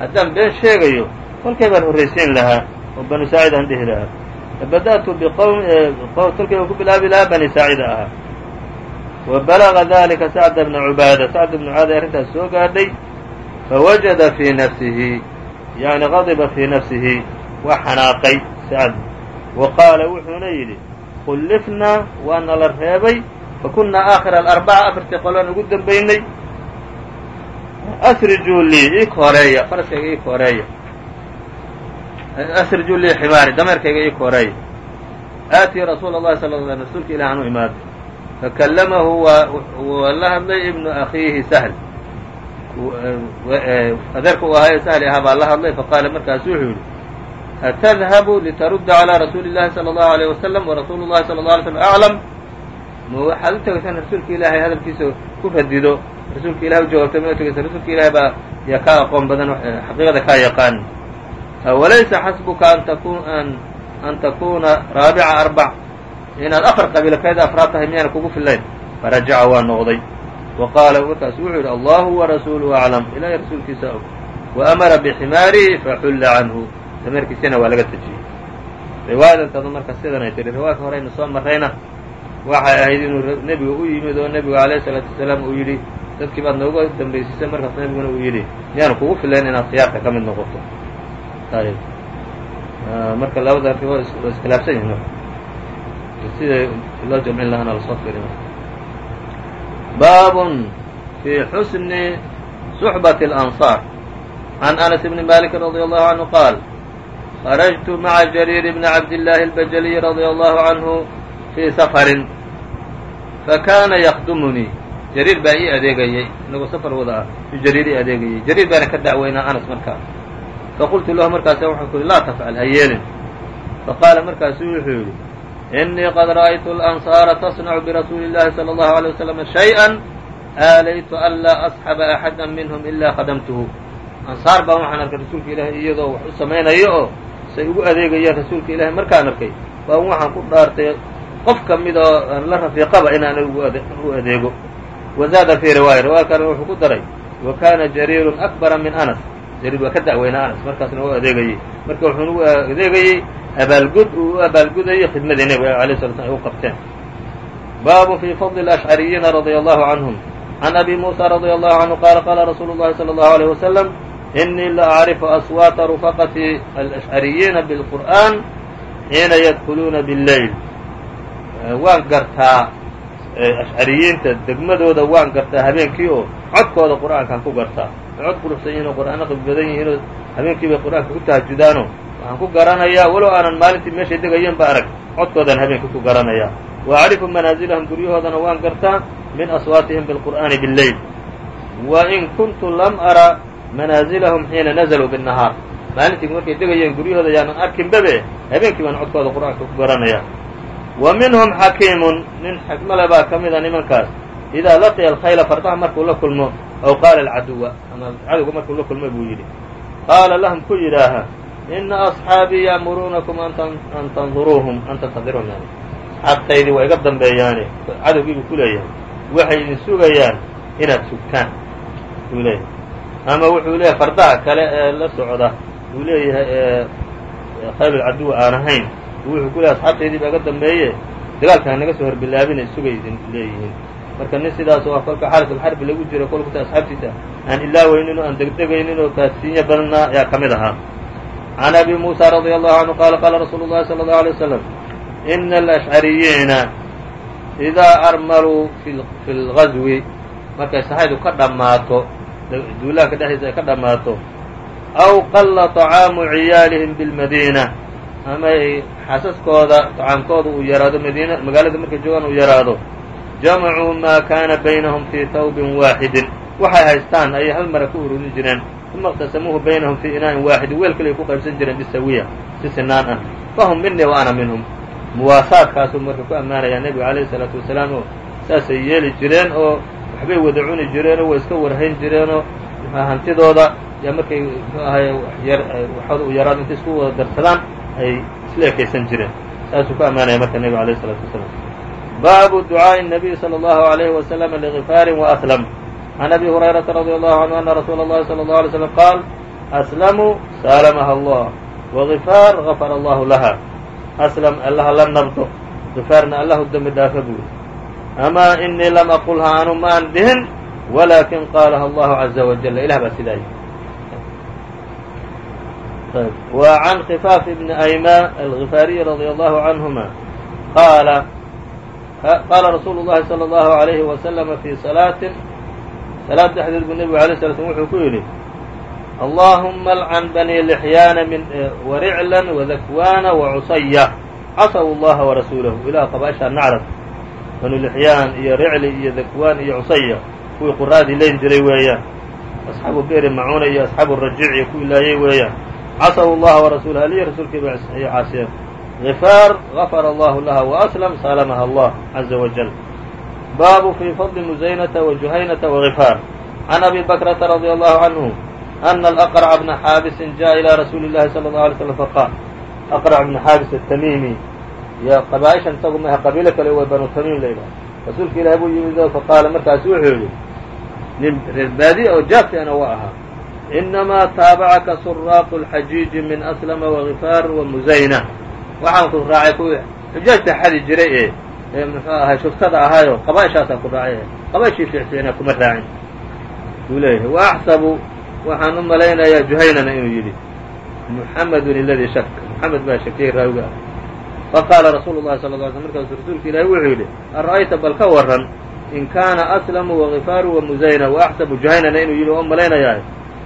haddaan been sheegayo tolkay baan horraysiin lahaa oo banu saacida aan dhihi lahaa labada'tu biqowm tolkay baan ku bilaabi lahaa bani saacida ahaa wa balaga dalika sacda bna cubaada sacd bna cubaada arrintaas soo gaadhay fawajada fii nafsihi yani qadiba fii nafsihi waa xanaaqay sacd wa qaala wuxuuna yidhi kullifnaa waana la reebay fakunnaa aakhira alarbaca afartii qoloan ugu dembaynay asrijuu lii ii kooreeya faraskayga ii kooreeya asrijuu lii ximaari dameerkayga ii kooreeya aatii rasuula اllahi sal l rasuulka ilah anu imaado fakallamahu waa la hadlay ibnu akhiihi sahl adeerka u ahaaye sahli ahaa baa la hadlay faqaala markaasu wuxuu yidhi atadhabu litarudda calىa rasuuli اllahi salى اllahu عalيه wasalam warasuulu اllahi salى اله alay slm aclam ma waxaad u tegaysaan rasuulka ilaahay hadalkiisa ku radido rasuulka ilahay u jawaabtay ma u tegaysa rasuulka ilahay baa yaa ka aqoon badan xaqiiqada kaa yaqaan walaysa xasbuka an takuna raabica arbac inaad afar qabiilo keeda afraad tahay miyaana kugu filayn farajaca waa noqday wa qaala markaasu wuxuu yidhi allahu warasuuluhu aclam ilahay rasuulkiisa og wa amara biximaarihi faxulla canhu dameerkiisina waa laga tejiyey riwaayadantada marka sidan ay tihi riwaayadka horeynu soo marrayna waxay ahayd inuu nebiga u yimid oo nebigu alayhi salaatu wasalaam uu yidhi dadkii baad nooga dambaysisay markaas nebiguna uu yidhi miyaanu kugu filayn inaad khiyaarka ka mid noqoto ayb marka labada riwaaya waa iskhilaafsan yihiin siday loo jamcin lahaana la soo firin baabun fii xusni suxbati اlanصaar can anas bni maliki radi allahu canhu qaal kharajtu maca jariir bni cabdillaahi albajaliy radia allahu canhu fii safarin fakana yakdumunii jariir baa ii adeegayey inagoo safar wada ah jariir ii adeegayey jariir baana ka dacweynaa anas markaa faqultu lahu markaasa waxaan ku yidhi laa tafcal ha yeelin faqaala markaasu wuxuu yidhi inii qad ra'aytu alansaara tasnacu birasuuli اllahi salى اllahu عalيه waslm shayئa aalaytu an laa asxaba axada minhm ilaa khadamtuhu ansaar baan waxaan arkay rasuulka ilaahay iyadoo wax u samaynayo oo say ugu adeegayaan rasuulka ilaahay markaan arkay baan waxaan ku dhaartay qof ka mid oo aan la rafiiqaba inaan u adeego wa zaada fii riwaaya riwaaya kalena wuxuu ku daray wa kana jariirun akbara min anas jariir waa ka da'weynaa anas markaasna u adeegayey marka wuxuuna u adeegayey abaalgud uu u abaalgudayo khidmadii nebiga alay sala slam ay u qabteen baabu fii fadli alashcariyiina radia allahu canhum can abi muusa radia allahu canhu qaala qaala rasuulu llahi sala allahu aleyh wasalam inii la acrifu aswaata rufaqati alashcariyiina bilqur'an xiina yadkuluuna billeyl waan gartaa ashcariyiinta degmadooda waan gartaa habeenkii oo codkooda qur'aankaan ku gartaa cod quruxsan yihiin oo qur'aano qib badan yihiinoo habeenkii bay qur'aanka ku tahajudaanoo waxaan ku garanayaa walow aanan maalintii meeshay degayeen ba arag codkoodaan habeenkii ku garanayaa. Wa acrifu manaasilahum guryahoodana waan gartaa min aswaatihim bilqur'aani billeyl wa in kuntu lam ara manaasilahum xiina nazaluu binnahaar maalintii markay degayeen guryahooda yaanan arkinbabe habeenkii baan codkooda qur'aanka ku garanayaa. Wa minhum xakiimun nin xikmale baa ka mida nimankaas idaa laqiya alkhayla fardaha markuu la kulmo aw qaala alcaduwa ama cadowga markuu la kulmo buu yidhi qaala lahum ku yidhaaha ina asxaabii ya'muruunakum an tanduruuhum an tantadiruuhum yani asxaabtaydii waa iga dambeeyaane cadowgii buu ku leeyahay waxay idin sugayaan inaad sugtaan buu leeyahay ama wuxuu leeyahay fardaha kale ee la socda uu leeyahay khayr alcaduwa aan ahayn wuxuu ku leeyahay asxaabtaydii baa ga dambeeye dagaalka hanaga soo horbilaabina isugay idin leeyihiin marka nin sidaas oo kolka xaalatlxarbi lagu jiro kolkata asxaabtiisa aan ilaaweynin oo aan degdegaynin oo kaadsiinyo badanna ayaa ka mid ahaa. Can abi muusa radia allahu canhu qaala qaala rasuulu llahi sala allahu alay wasalam ina alashcariyiina idaa armaluu fi lgazwi markay saxaydu ka dhammaato duulaanka dhexdiisa ay ka dhammaato aw qalla طacaamu ciyaalihim bilmadiina. Ama xasaskooda طacaamkooda uu yaraado madiina magaalada markay joogaan uu yaraado jamacuu maa kaana baynahum fii tawbin waaxidin waxay haystaan ayay hal mara ku ururin jireen. Uma اqtasamuuhu baynahum fii inaa'in waaxidin weel kale ay ku qaybsan jireen bisawiya si sinaan ah. Fahum minii wa ana minhum. Muwaasaadkaasuu marka ku ammaanayaa nebiga calayhi isalaatu wasalaam oo saasay yeeli jireen oo waxbay wada cuni jireenoo way iska warhayn jireenoo hantidooda yaa markay muxuu ahay waxooda u yaraado intay isku wada darsadaan ay isla jireen. Saasuu ku ammaanaya marka nebiga alayh isalaatu wasalaam baabu ducaaءi الnabiy slى اllahu عalayhi waslm lgifaarin وaslm can abi hurayrata radi allahu canhu ana rasuula اllahi salى اllahu alay slm qaal aslamuu saalamaha allah wgifaar gafara allahu laha aslam allaha la nabdo gifaarna allahu dembi dhaafa buuri amaa inii lam aqulha anu ma an dhihin walakin qaalaha allahu caza wajal ilah baa sidaa yii w can khifaaf bni ayma algifaariyi radi allahu canhuma qaala qaala rasuulu llahi salى allahu عalayhi waslama fii salaatin salaad dhexdeed buu nebigu alay sla slm wuxuu ku yidhi allahuma alcan bani lixyaana min wariclan wadakwaana wacusaya casaw allaha warasuulahu ilaah qabaashaa nacrad banu lixyaan iyo ricli iyo dakwaan iyo cusaya kuwii quraadii leyn jiray weeyaan asxaabu beri macuuna iyo asxaabu rajiic iyo kuwii laayay weeyaan casaw allaha warasuulahu alihi rasuulkiiba ay caasiyeen غifaar غafara allahu laha وأslam salamaha allah caza wajal baabu fii fadli muzaynata wajuhaynata وغifaar can abi bakrata radi allahu canhu ana alأqrca bna xaabisin jaءa ilى rasuuli اllahi salى اlه alay slm faqaal aqrc bna xaabis atamimi yo qabaaishan isagu maha qabiilo kale way banu tamiim la yidhaha rasuulka ilahi buu yimid oo faqaala markaasu wuxuu yidhi nin reer baadiya oo jaaftiana waa ahaa inamaa taabacaka suraaqu اlxajiiji min aslama وغifaar وmuzayna waxaan ku raacay kuwii xujaajta xadi jiray ee ee muxuu ahay shuftada ahaayo qabaaishaasaan ku raacay qabaishii fiicfiicna kuma raacin. Buu leeyahay wa axsabu waxaan u malaynayaa juhaynana inuu yidhi muxamedun iladii shak moxamed baa shakiyey raawiga ah. Faqaala rasuulu llahi sala lla sl markaasu rasuulka ilaahi wuxuu yidhi ara'ayta bal ka warran in kaana aslamu wagifaaru wamuzayna wa axsabu juhaynana inuu yidhi oo malaynayaa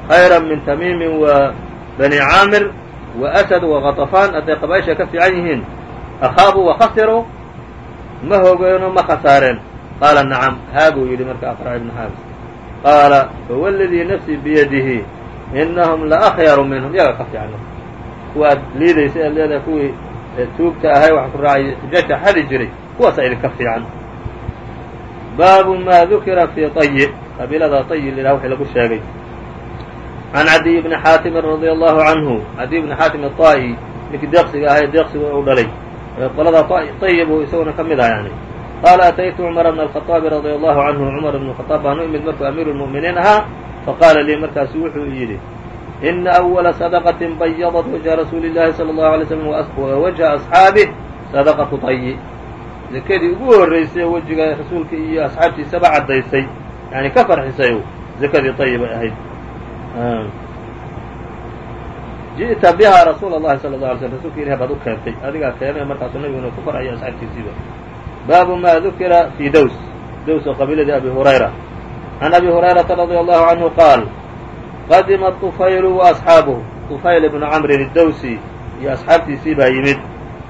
khayran min tamiimin wa bani caamir وأsd وغطفaan hadday qabaaisha ka fiican yihiin أkhaabuu وkhasiruu ma hogeeno ma khasaareen qaala nacam haa buu yidhi marka aqrع ibn xaabis qaala fawladii nafsii biyadihi inahum laأkhyaru minhum yaga ka fiican kuwaad liidaysa ead leedahay kuwii tuugta ahay wax ku raacay xujaajta xadi jiray kuwaasa idinka fiican baabu ma dukira fii طayi qabiilada طayi lilah wxii lagu sheegay can cadiy bni xaatimin radia allahu canhu cadiy bni xaatim aطaa'i ninkii deeqsiga ahay deeqsiga u dhalay qolada طayibuu isaguna ka mid ah yani qaala ataytu cumara bna alkhaطaabi radia allahu canhu cumar bn khaaab baan u imid markuu amiiru lmu'miniin ahaa faqaala lii markaasu wuxuu yidhi ina أwala sadaqatin bayadat wajha rasuuli llahi salى اllahu alay slm wa wajha asxaabih sadaqatu طayi zakadii ugu horraysay oo wejiga rasuulka iyo asxaabtiisaba caddaysay yani ka farxisay zakadii طayibay ahayd ji'ta biha rasuula اllahi salى الlه alay slm rsulka ilahi baad u keentay adigaa keenay markaasuu nabiguna ku farxayo asxaabtiisiiba baabu ma dukira fii dows dows oo qabiiladii abi hurayra can abi hurayrata radي allahu canhu qaal qadima طufaylu وaasxaabuhu طufayl ibnu camrin الdowsi iyo asxaabtiisii baa yimid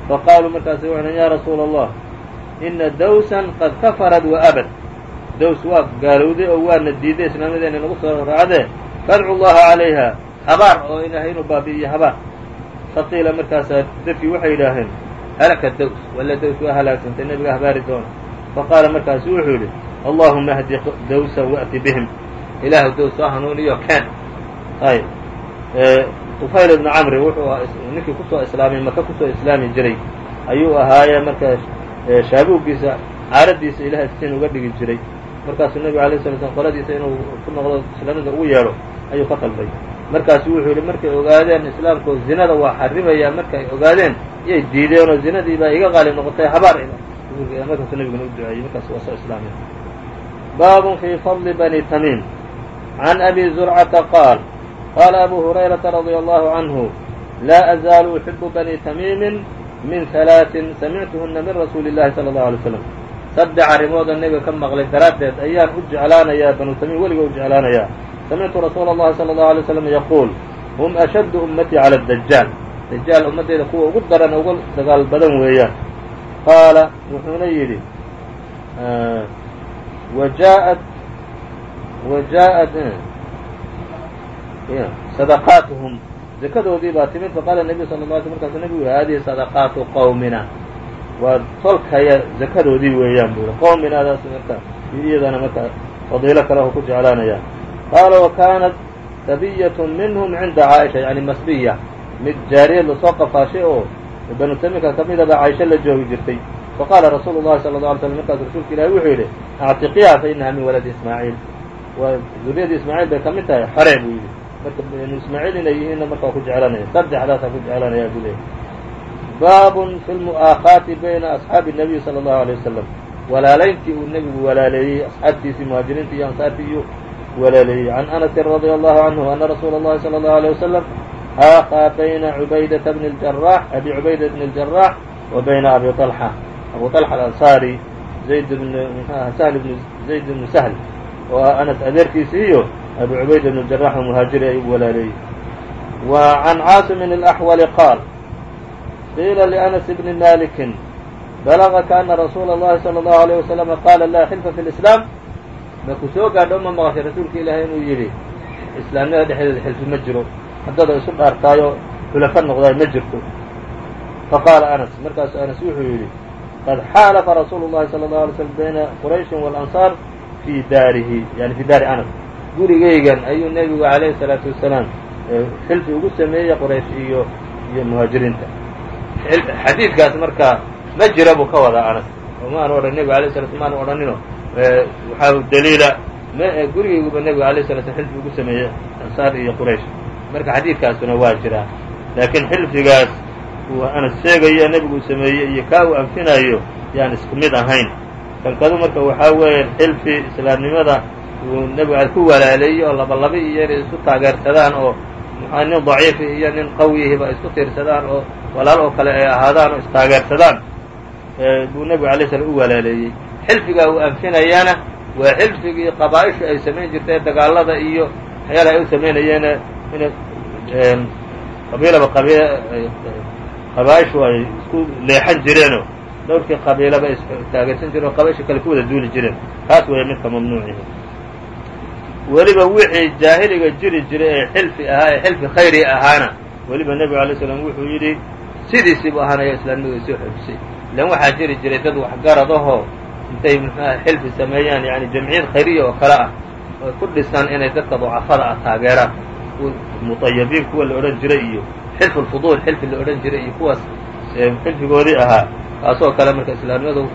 faqaaluu markaasay waxu ya rasuula allah ina dowsan qad kafarad waabad dows waa gaalowday oo waana diiday islaamyadeena nagu soo raacdee Fadcu llaha calayha habaar. Oo ilaahay inuu baabi'iyo habaar. Faqiila markaasaa dadkii waxay yidhaaheen halaka dows walla dows waa halaagsantay nebiga habaari doona. Faqaala markaasu wuxuu yidhi allahuma hdi dowsan wa'ti bihim. Ilaahu dows soo hanuuniyo keen. Ay tufayl ibnu camri wuxuu ninkii ku soo islaamay maka ku soo islaami jiray ayuu ahaaye marka shaabuuggiisa caaradiisa ilahay sin uga dhigi jiray. Markaasuu nebigu alay sala slam qoladiisa inuu ku noqdo islaamida ugu yeedho ayuu ka dalbay markaasu wuxuu yidhi markay ogaadeen islaamku zinada waa xarimayaa marka ay ogaadeen yay diideen oo zinadii baa iga qaali noqotay habaar markaasuu nabiguna u duceeyey markaas waa soo islaamay baabun fii fadli bani tamiim. Can abi zurcata qaal qaala abu hurayrata radia allahu canhu laa azaalu uxibu bani tamiimin min halaatin samictuhuna min rasuuli illahi sala allahu alay slam saddex arrimooda nebiga ka maqlay daraaddeed ayaan u jeclaanayaa banu tamiim weliga u jeclaanayaa samictu rasuula اllahi salى اllahu alay slam yaquul hum ashaddu ummatii cala dajaal dajaal ummaddeeda kuwa ugu daran ugu dagaal badan weeyaan qaala wuxuuna yidhi wa jaaءat wa jaaءat sadaqaatuhum zakadoodii baa timid faqaala nebiyu sala la sl markaasu nebigu yihi hadihi sadaqaatu qowmina waa tolkaya zakadoodii weeyaan buu yihi qowminaadaas marka iyadana marka fadiilo kale oo ku jeclaanaya qaala wakaanat sabiyatu minhum cinda caaisha yani masbiya mid jaariya la soo qafaashay oo banu tamiimka ka midaba caaisho la joogi jirtay faqaala rasuulu llahi sala allau alay slam markaas rasuulka ilahi wuxuu yidhi actiqiha fa inaha min waladi ismaaciil waa duriyadii ismaaciil bay ka mid tahay xoree buu yidhi marka banu ismaaciil inay yihiinna marka waa ku jeclanaya saddexdaasaa ku jeclanaya buu leeyahy baabun fi lmu'aakaati bayna asxaabi nabiyi sala allahu alay wasalam walaalayntii uu nebigu walaaleeyey asxaabtiisii muhaajiriinta iyo ansaartii iyo walaaleeyey can anasin radia allahu canhu ana rasuula اllahi salى اllahu alيه wasalam aakhaa bayna cubaydata bni اljarax abi cubayda bni اljarax wa bayna abi طalxa abu طalxa alansaari zayd bn sahl bn zayd bni sahl oo ah anas adeerkiisi iyo abi cubayda bn jarax oo muhaajiri ay u walaaleeyey wa can caasimin اlaxwali qaal qiila liأnas bni maliki balagaka ana rasuula اllahi salى اllahu alيه waslama qaala laa xilfa fi اlislaam maku soo gaadho ma maqashay rasuulka ilaahay inuu yidhi islaamnimada dhexdeeda xilfi ma jiro. Haddada isu dhaartaayo xulafo noqdaay ma jirto. Faqaala anas markaasu anas wuxuu yidhi qad xaalafa rasuulu llahi sala allahu alay slm bayna qurayshin waalansaar fii daarihi. Yani fii daari anas. Gurigaygan ayuu nebigu calayhi salaatu wasalaam xilfi ugu sameeyey qoraysh iyo iyo muhaajiriinta. Xadiidkaas markaa ma jira buu ka wadaa anas. Maanu odhan nebigu alayh salatu maanu odhanino waxaa daliila? Gurigayguba nebigu alay sala slam xilfi ugu sameeyey ansaar iyo quraysh. Marka xadiidkaasuna waa jiraa laakiin xilfigaas uu anas sheegayo nebigu sameeyey iyo kaa uu anfinayo yaan isku mid ahayn. Kankadu marka waxaa weeye xilfi islaamnimada uu nebigu ku walaaleeyey oo labalaba iyo inay isku taageersadaan oo maxaa nin daciifi iyo nin qawiyihiba isku tiirsadaan oo walaal oo kale ay ahaadaan oo istaageersadaan buu nebigu alay slam u walaaleeyey xilfigaa uu anfinayana waa xilfigii qabaa-ishu ay samayn jirtay dagaalada iyo waxyaalaha ay u samaynayeene ina qabiilaba qabaa-ishu ay isku leexan jireenoo dhowrkii qabiilaba ay taageersan jireen oo qabaisha kale ku wada duuli jireen. Kaas weeye midka mamnuucihi. Weliba wixii jaahiliga jiri jiray ee xilfi ahaa ee xilfi khayri ahaana weliba nebigu alay slam wuxuu yidhi sidiisiibu ahaanaya islaamnimadu soo xoojisay. Ilan waxaa jiri jiray dad waxgaradahoo intay mxuaha xilfi sameeyaan yani jamciyad khayriya oo kale ah oo ku dhisan inay dadka ducafada ah taageeraan. Muطayabiin kuwa la odhan jiray iyo xilfu xilfi la odhan jiray iyo kuwaas xilfigoodii ahaa. Kaasoo kale marka islaamnimadu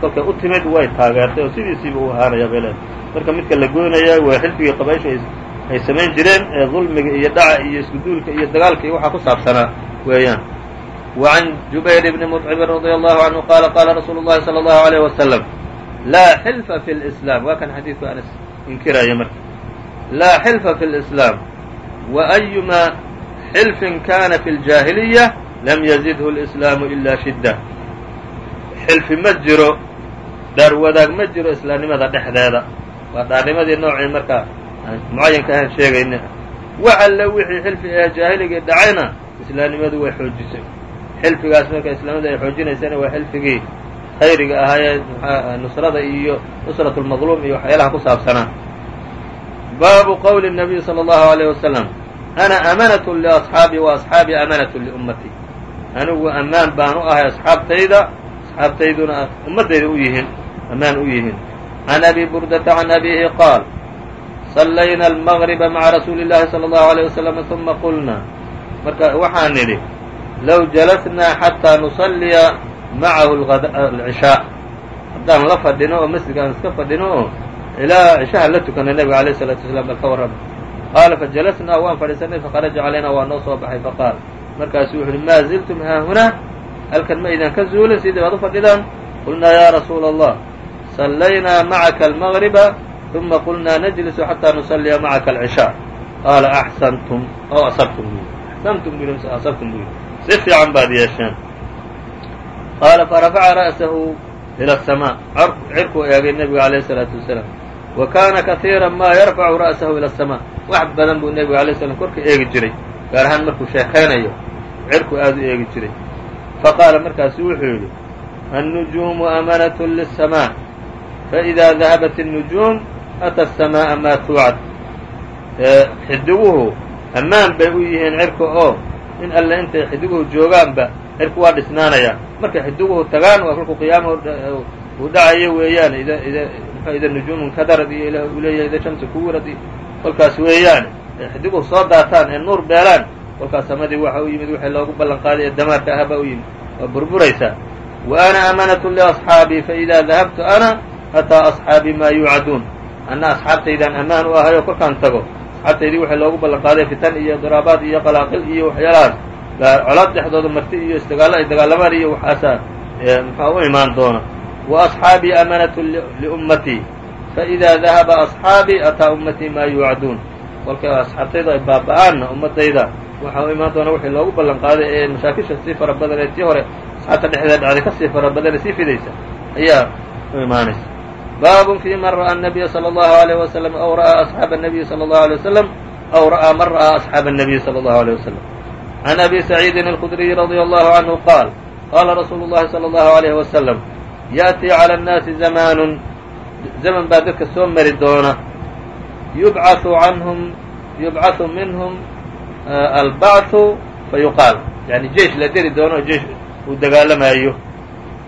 kolkay u timid way taageertay oo sidiisiiba u ahaanaya belen marka midka la goynaya waa xilfigii qabaishu ay samayn jireen ee dulmiga iyo dhaca iyo iskuduulka iyo dagaalka iyo waxaa ku saabsanaa weeyaan وعn جubayr بn مطcم رضي الله عnه qala qala rasuul الlahi slى الlه عليه وsلم laa xilfa fi الإسlاam waa kan xadiidku anas inkiraya marka laa xilfa fi الإسlاam وأyuma xilfin kana fi الجاahiliية lam yazidhu الإسlaamu إla shidة xilfi ma jiro dhaar wadaag ma jiro islaamnimada dhexdeeda waa dhaarnimadii noocii marka mucayanka ahaan sheegayna wax alle wixii xilfi ee jaahiligii dhacayna islaamnimadu way xoojisay xilfigaas marka islaamada ay xoojinaysana waa xilfigii khayriga ahaayee nusrada iyo nusrat lmadluum iyo waxyaalaha ku saabsanaa baabu qowli الnabiy salى اllahu عalيه wasalam ana amanat liasxaabii wa asxaabii amanat liummatii anigu ammaan baan u ahay asxaabtayda asxaabtayduna ummaddayda u yihiin ammaan u yihiin can abi burdata can abihi qaal sallayna almagriba maca rasuuli اllahi salى اllahu عalيه wasalam uma qulna marka waxaan nidhi low jalasnaa xataa nusalliya macahu alcishaa haddaan la fadhino oo masjidka aan iska fadhino oo ilaa cishaha la tukana nebiga alayh الsalatu wasalaam bal ka warrama qaala fajalasnaa waan fadhiisanay faqaraja calaynaa waa noo soo baxay faqaal. Markaasuu wuxu uhi maa ziltum haahunaa halkan ma idaan ka zuulin sidii baad u fadhidaan? Qulnaa yaa rasuula allah sallaynaa macaka almagriba uma qulnaa najlisu xataa nusalliya macaka alcishaa qaala axsantum oo asabtum buu axsantum buu mise asabtum buu si fiican baad yeesheen qaala farafaca ra'sahu ila asamaa cirkuu eegay nebigu alayh isalaatu wasalaam wa kaana kaiira ma yarfacu ra'sahu ila asamaa wax badan buu nebigu alay slam korka eegi jiray gaar ahaan markuu sheekaynayo cirku aad u eegi jiray faqaala markaasu wuxuu yidhi annujuumu amanat liلsamaa faإida dahabat الnujuum ata الsamaaءa maa tuucad xidiguhu ammaan bay u yihiin cirka oo in alle intay xidiguhu joogaanba cirku waa dhisnaanayaa markay xidiguhu tagaan waa kolku qiyaamahu uu dhacayo weeyaan ida nujuumun kadarad iyo ilah uu leeyahay ida shamsi kuwirad iyo kolkaas weeyaan ay xidiguhu soo daataan ee nuur beelaan kolkaas samadii waxa u yimid wixii loogu ballan qaaday ee damaarka ah baa u yimid waa burburaysaa wa ana amanatu liasxaabii faإida dahabtu ana ataa asxaabii maa yuucaduun anna asxaabtaydaan ammaan u ahay oo kolkaan tago asxaabtaydii waxay loogu ballan qaaday fitan iyo diraabaad iyo qalaaqil iyo waxyaalahaas colaad dhexdooda marti iyo isdagaallo ay dagaalamaan iyo waxaasaa muxua u imaan doona? Wa asxaabii amanatu liummatii faإida dahaba asxaabii ataa ummatii maa yuucaduun. Kolka asxaabtaydu ay baaba'aanna ummadayda waxaa u imaan doona wixii loogu ballan qaaday ee mashaakisha sii fara badan ee tii hore asxaabta dhexdeeda dhacday ka sii fara badan ee sii fidaysa ayaa u imaanaysa baabun fi man ra'aa الnabiya slى الlahu عalيه waslm aw ra'aa asxaaba الnabiyi slى الlahu عalيه waslm aw ra'aa man ra'aa asxaaba الnabiyi slى الlahu عalيه waslm can abi saciidin اlkudriyi radي allahu canhu qaal qaala rasuulu اllahi slى الlahu عalيh waslm yأtii calى الnaasi zamaanun zaman baa dadka soo mari doona yubcaثu canhum yubcaثu minhum albacثu fayuqaal yani jeish la deri doono oo jeish uu dagaalamaayo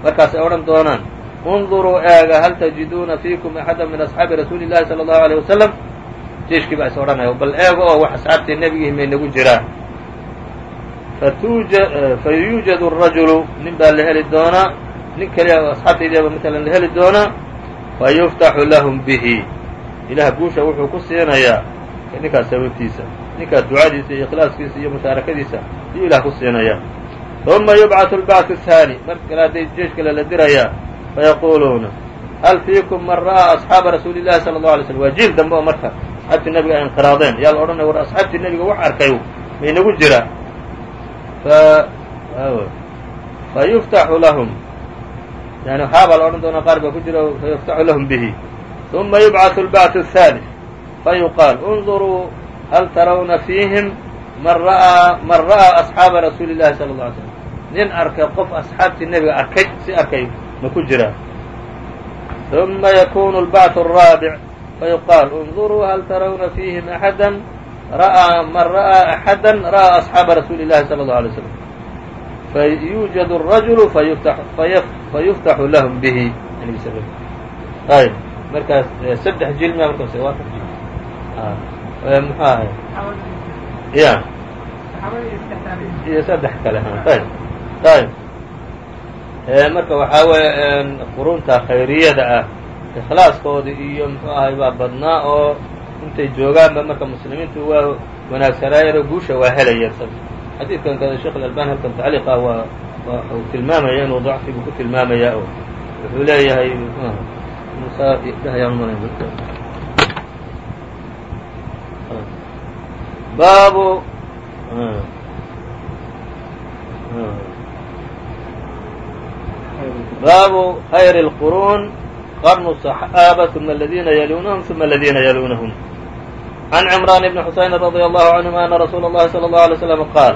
markaasay odhan doonaan unduruu eega hal tajiduuna fiikum axada min asxaabi rasuuli اllahi salى اllahu alيyه wasalam jeiشkii baa is odhanaya bal eega oo wax asxaabtii nebigii may nagu jiraan fayuujadu الrajulu nin baa la heli doonaa nin keliya oo asxaabtaydiaba matalan la heli doonaa fayuftaxu lahum bihi ilaah guusha wuxuu ku siinayaa ninkaas sababtiisa ninkaas ducadiisa iyo ikhlaaskiisa iyo mushaarakadiisa ayuu ilah ku siinayaa uma yubcaثu اlbacثu الثaanي mar kale hadday jeesh kale la dirayaa fayaquuluuna hal fiikum man ra'aa asxaaba rasuuli الlahi salى الlaه alay slm waa jiil dambe oo marka asxaabtii nebiga ay inqiraadeen yaa la odhanaya war asxaabtii nebiga wax arkay maynagu jira fayuftaxu lahum yani waxaabaa la odhan doonaa qaar baa ku jira fayuftaxu lahum bihi uma yubcaثu اlbacثu الثaaliث fayuqaal اnduruu hal tarawna fiihim man ra'aa man ra'aa asxaaba rasuuli الlahi salى الlه alay slm nin arkay qof asxaabtii nebiga arkay si arkay ma ku jiraa ثuma yakunu اlbacثu الraabic fayuqaal اnduruu hal tarawna fiihim axada ra'aa man ra'aa axada ra'aa asxaaba rasuuli الlahi salى الlه alay slm fayuujad الrajulu fayuftaxu lahum bihi ayb markaas saddex jilmia markaas waa jil muxuu ahay ya iyo saddex kale ayb ayb marka waxaa weeye qurunta khayriyada ah ikhlaaskooda iyo muxuu ahay baa badnaa oo intay joogaanba marka muslimiintu waa wanaagsanaayeen oo guusha waa helayeen xadiidkan kada sheekh alalbani halkan tacliiq ah waa uu tilmaamaya inuu dacfigu ku tilmaamaya oo wuxuu leeyahay baabu baabu khayr الqurun qarnu صaxaaba ثuma اladina yalunahum ثuma اladina yalunahum عن عمrان بن حuسaين رضي الله عنهma أن رsuuل الlahi صلى الله عليه وسلم qاal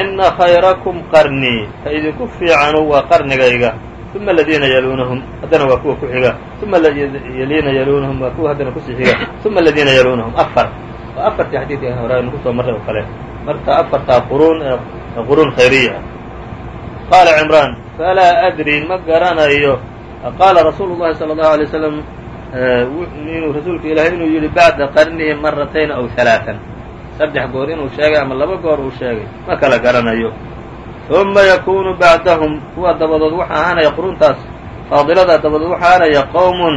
إna khayraكم qarنيi ka idinku fiicanu waa qarnigayga ثuma اladina yalunahum haddana waa kuwa ku xiga ثuma yaliina yalunahum waa kuwa haddana kusii xiga ثuma اladina yalunahum afar waa afartii xadiidka hore aynu kusoo marray oo kale marka afartaa qurun ee quruun khayriya ah qaala cimraan falaa adri ma garanayo qaala rasuulu llahi sala allahu alay slam inuu rasuulka ilaahay inuu yidhi bacda qarnihi maratayn aw halaaan saddex goor inuu sheegay ama laba goor uu sheegay ma kala garanayo uma yakunu bacdahum kuwa dabadood waxa ahaanaya quruntaas faadilada dabadood waxa ahaanaya qowmun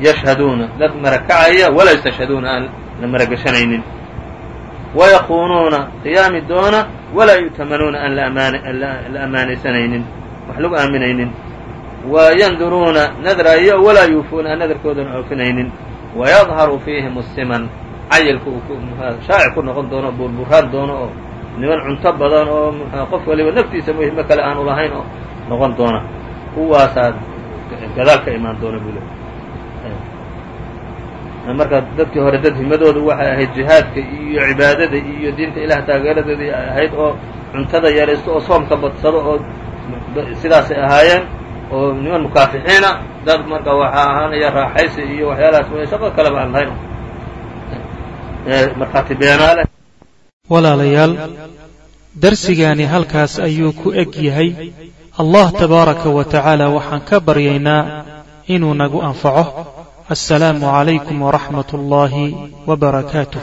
yashhaduuna dad marakacaya walaa yastashhaduuna aan la maragashanaynin wayakuunuuna qiyaami doona walaa yu'tamanuuna aan la amaanaysanaynin wax lagu aaminaynin. Wayanduruuna nadrayo walaa yuufuuna aan nadarkoodana oofinaynin wayadharu fiihim siman cayilka uu shaaci ku noqon doono burburaan doono oo niman cunto badan oo qof waliba naftiisa muhimo kale aanu lahayn oo noqon doona. Kuwaasaa gadaal ka imaan doona buu marka dadkii hore dad himadoodu waxay ahayd jihaadka iyo cibaadada iyo diinta ilaah taageeradeedii ahayd oo cuntada yaraysto oo soomka badsado oo sidaasay ahaayeen oo niman mukaafixiina dad marka waxaa ahaanaya raaxaysi iyo waxyaalahaas shaqo kaleba aan lahayn markhaati beenaale walaalayaal darsigaani halkaas ayuu ku eg yahay. Allah tabaaraka wa tacaala waxaan ka baryaynaa inuu nagu anfaco. Assalaamu calaykum waraxmat ullaahi wbarakaatuh